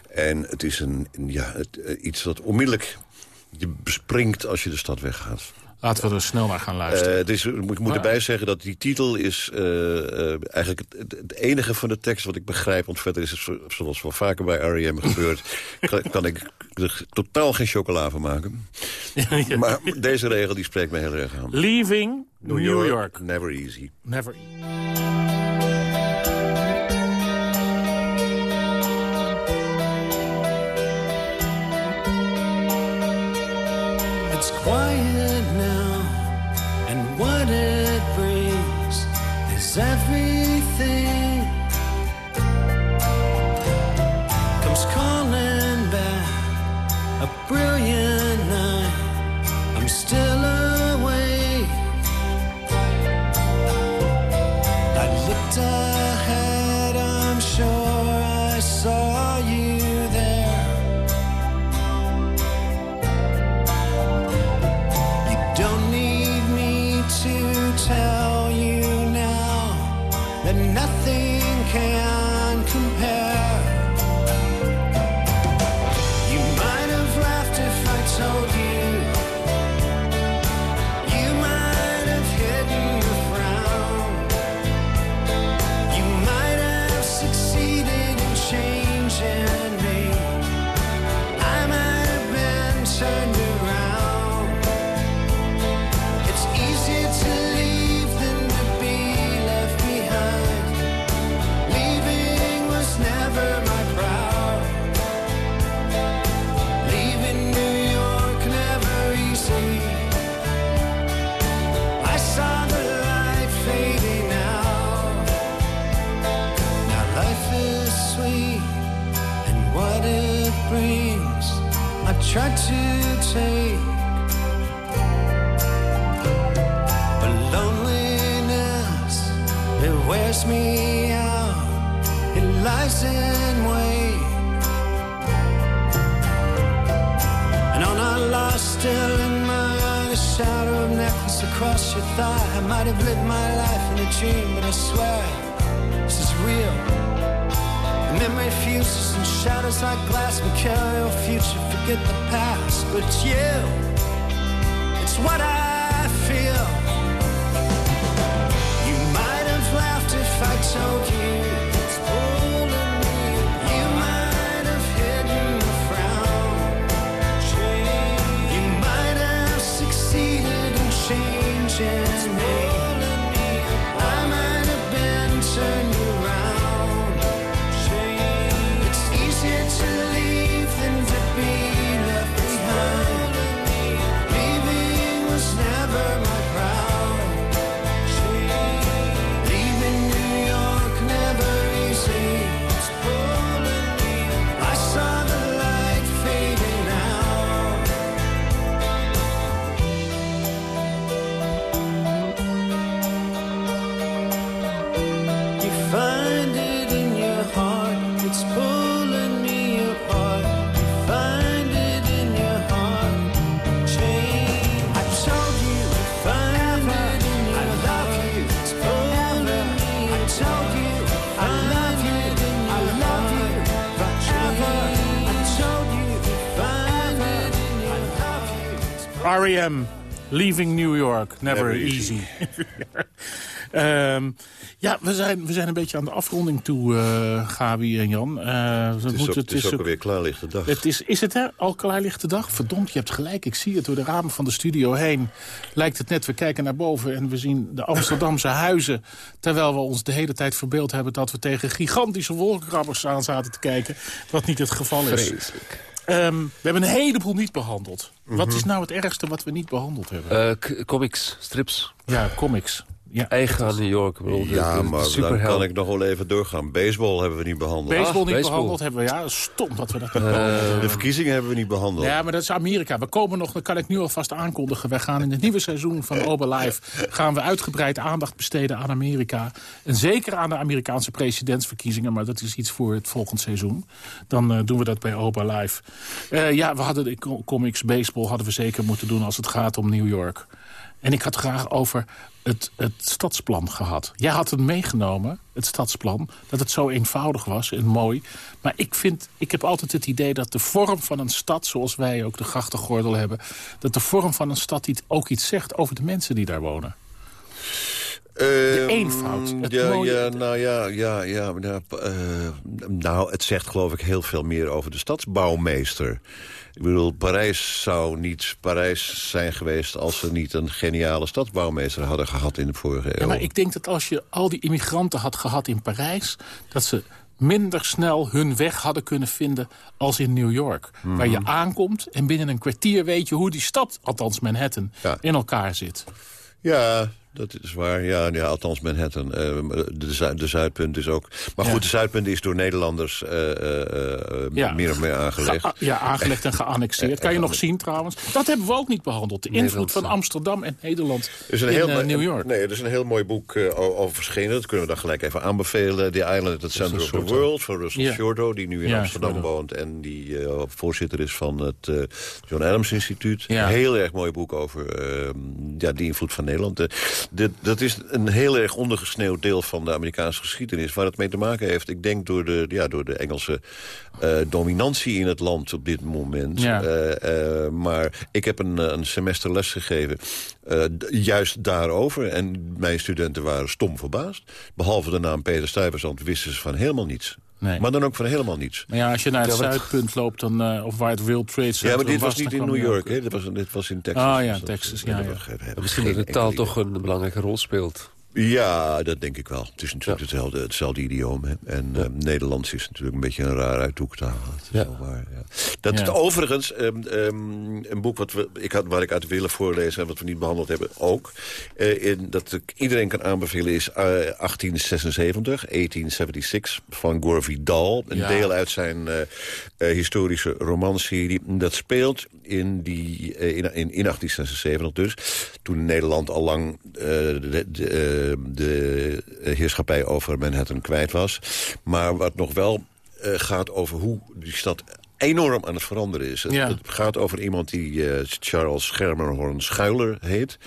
En het is een, ja, het, iets dat onmiddellijk je bespringt als je de stad weggaat.
Laten we er snel naar gaan
Eh,
luisteren.
het is, ik moet, ik moet erbij zeggen dat die titel is eh, eh, eigenlijk het, enige van de tekst wat ik begrijp. Want verder is het, zo- zoals wel vaker bij R.E.M. gebeurt... (laughs) kan, kan ik er totaal geen chocola van maken. Maar deze regel die spreekt me heel erg aan.
Leaving New, York.
Never easy.
Never.
It's quiet is necklace across your thigh. I might have lived my life in a dream, but I swear this is real. The memory fuses and shatters like glass. We carry our future, forget the past. But you, it's what I feel. You might have laughed if I told you.
R.E.M. Leaving New York, never,
Never
easy.
easy. (laughs)
Ehm, ja, we zijn, we zijn een beetje aan de afronding toe, eh Gabi en Jan. Eh,
Het is,
moeten-
ook, het is ook alweer klaarlichte dag.
Het is, is het hè? Al klaarlichte dag? Verdomd, je hebt gelijk. Ik zie het door de ramen van de studio heen. Lijkt het net, we kijken naar boven en we zien de Amsterdamse (laughs) huizen. Terwijl we ons de hele tijd verbeeld hebben dat we tegen gigantische wolkenkrabbers aan zaten te kijken. Wat niet het geval is.
Vreselijk.
Ehm, we hebben een heleboel niet behandeld. Wat
Mhm.
is nou het ergste wat we niet behandeld hebben?
Eh, comics, strips.
ja, comics. Ja,
Eigen aan New York. Bedoel,
ja,
de- de
maar dan kan ik nog wel even doorgaan. Baseball hebben we niet behandeld.
Baseball
Ah,
niet
baseball.
behandeld hebben we. Ja, stom dat we dat niet behandeld hebben.
De verkiezingen hebben we niet behandeld.
Ja, maar dat is Amerika. We komen nog, dat kan ik nu alvast aankondigen. Wij gaan in het nieuwe seizoen van Oberlife... gaan we uitgebreid aandacht besteden aan Amerika. En zeker aan de Amerikaanse presidentsverkiezingen. Maar dat is iets voor het volgend seizoen. Dan eh, doen we dat bij Oberlife. Eh ja, we hadden de co- comics, baseball hadden we zeker moeten doen... als het gaat om New York. En ik had graag over het, het stadsplan gehad. Jij had het meegenomen, het stadsplan, dat het zo eenvoudig was en mooi. Maar ik, vind, ik heb altijd het idee dat de vorm van een stad... zoals wij ook de grachtengordel hebben... dat de vorm van een stad iets- ook iets zegt over de mensen die daar wonen.
Ehm,
eenvoud, het
ja,
mooie-
ja, nou ja, ja, ja, eh, nou, het zegt geloof ik heel veel meer over de stadsbouwmeester. Ik bedoel, Parijs zou niet Parijs zijn geweest... als ze niet een geniale stadsbouwmeester hadden gehad in de vorige eeuw.
Ja, maar ik denk dat als je al die immigranten had gehad in Parijs... dat ze minder snel hun weg hadden kunnen vinden als in New York. Waar je aankomt en binnen een kwartier weet je hoe die stad, althans Manhattan,
Ja.
in elkaar zit.
Ja, dat is waar. Ja, ja althans Manhattan. Eh, de, Zu- de Zuidpunt is ook... Maar goed,
Ja.
de Zuidpunt is door Nederlanders eh, eh,
Ja.
meer of meer aangelegd.
Ge- ja, aangelegd en geannexeerd. Kan je nog zien trouwens. Dat hebben we ook niet behandeld. De invloed van Amsterdam en Nederland
Er is een
in
heel,
New York.
Nee, er is een heel mooi boek over verschenen. Dat kunnen we dan gelijk even aanbevelen. The Island at the Center of the. World van Russell
Ja.
Shorto. Die nu in Amsterdam
Shorto.
woont. En die voorzitter is van het John Adams Instituut. Heel erg mooi boek over eh, ja, de invloed van Nederland. Dit- dat is een heel erg ondergesneeuwd deel van de Amerikaanse geschiedenis. Waar het mee te maken heeft, ik denk door de, ja, door de Engelse eh, dominantie in het land op dit moment.
Ja.
Eh, eh, maar ik heb een, een semester les gegeven juist daarover. En mijn studenten waren stom verbaasd. Behalve de naam Peter Stuyvesant wisten ze van helemaal niets.
Nee.
Maar dan ook van helemaal niets.
Maar ja, als je naar het zuidpunt loopt, dan, eh, of waar het World Trade Center
Ja, maar dit was niet in New York,
ook-
hè? Dit was, dit was in Texas.
Ah, ja,
Dus
Texas, ja,
Misschien dat de taal toch een belangrijke rol speelt.
Ja, dat denk ik wel. Het is natuurlijk hetzelfde, hetzelfde idioom. Hè? En eh, Nederlands is natuurlijk een beetje een raar uithoektaal. Dat is
Ja.
waar, ja. Dat is overigens ehm, ehm, een boek wat we, ik had, waar ik uit willen voorlezen... en wat we niet behandeld hebben ook. eh, in, dat ik iedereen kan aanbevelen is eh, 1876, 1876 van Gore Vidal. Een deel uit zijn eh, historische romanserie. Dat speelt in, die, eh, in, in, in 1876 dus. toen Nederland al lang eh, de, eh, de heerschappij over Manhattan kwijt was. Maar wat nog wel gaat over hoe die stad enorm aan het veranderen is. Het,
Ja.
het gaat over iemand die eh, Charles Schermerhorn Schuiler heet.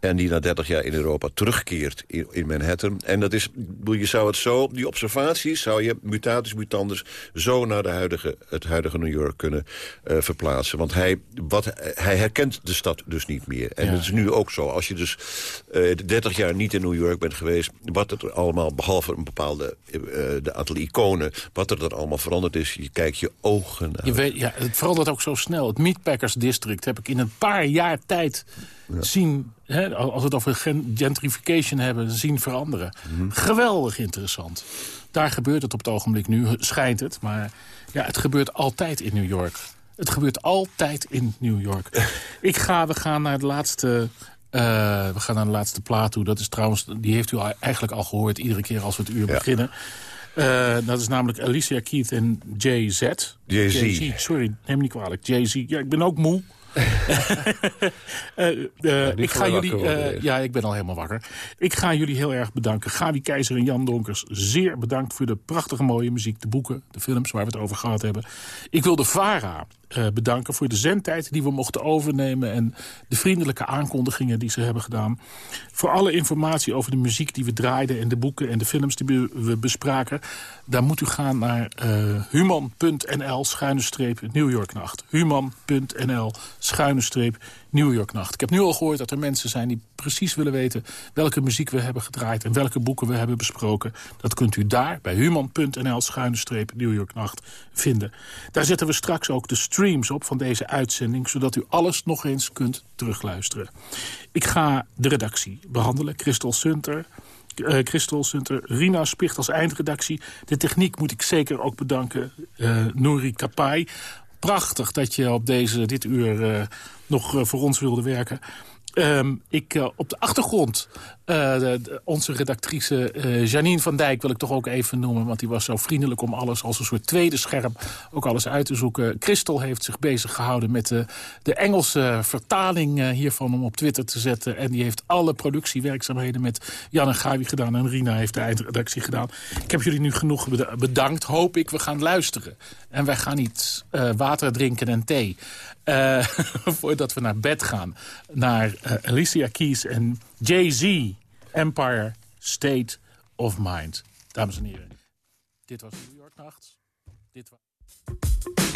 En die na 30 jaar in Europa terugkeert in, in Manhattan. En dat is, je zou het zo, die observaties zou je mutatis mutandis zo naar de huidige, het huidige New York kunnen eh, verplaatsen. Want hij, wat, hij herkent de stad dus niet meer. En
Ja.
dat is nu ook zo. Als je dus eh 30 jaar niet in New York bent geweest... wat het er allemaal, behalve een bepaalde de aantal iconen... wat er dan allemaal veranderd is, je kijkt je ogen
Je weet, ja, het verandert ook zo snel. Het Meatpackers District heb ik in een paar jaar tijd zien... Hè, als we het over gen- gentrification hebben, zien veranderen. Geweldig interessant. Daar gebeurt het op het ogenblik nu, schijnt het. Maar ja, het gebeurt altijd in New York. Het gebeurt altijd in New York. (laughs) ik ga, we gaan naar de laatste... eh, we gaan naar de laatste plaat toe. Dat is trouwens, die heeft u eigenlijk al gehoord iedere keer als we het uur
Ja.
beginnen. Eh, dat is namelijk Alicia Keith en Jay-Z.
Jay-Z.
Sorry, neem me niet kwalijk. Jay-Z. Ja, ik ben ook moe. (laughs) Eh, eh,
niet
ik ga jullie,
weer.
ja, ik ben al helemaal wakker. Ik ga jullie heel erg bedanken. Gabi Keizer en Jan Donkers, zeer bedankt voor de prachtige mooie muziek, de boeken, de films waar we het over gehad hebben. Ik wil de VARA eh, bedanken voor de zendtijd die we mochten overnemen en de vriendelijke aankondigingen die ze hebben gedaan. Voor alle informatie over de muziek die we draaiden en de boeken en de films die we- bespraken, daar moet u gaan naar eh, human.nl schuine streep New York Nacht. Human.nl schuine streep New York Nacht. Ik heb nu al gehoord dat er mensen zijn die precies willen weten welke muziek we hebben gedraaid en welke boeken we hebben besproken. Dat kunt u daar bij human.nl schuine New York Nacht vinden. Daar zetten we straks ook de streams op van deze uitzending, zodat u alles nog eens kunt terugluisteren. Ik ga de redactie behandelen. Christel Sunter, eh Christel Sunter, Rina Spicht als eindredactie. De techniek moet ik zeker ook bedanken. eh Nouri Kapai. Prachtig dat je op deze, dit uur eh, nog eh, voor ons wilde werken. Ehm, ik, eh, op de achtergrond, de- onze redactrice eh, Janine van Dijk wil ik toch ook even noemen. Want die was zo vriendelijk om alles als een soort tweede scherm ook alles uit te zoeken. Christel heeft zich bezig gehouden met de, de Engelse vertaling eh, hiervan om op Twitter te zetten. En die heeft alle productiewerkzaamheden met Jan en gedaan. En Rina heeft de eindredactie gedaan. Ik heb jullie nu genoeg beda- bedankt. Hoop ik, we gaan luisteren. En wij gaan niet eh, water drinken en thee. Eh, (laughs) voordat we naar bed gaan. Naar eh, Alicia Keys en Jay-Z. Empire State of Mind. Dames en heren, dit was New York Nacht. Dit was...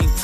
me.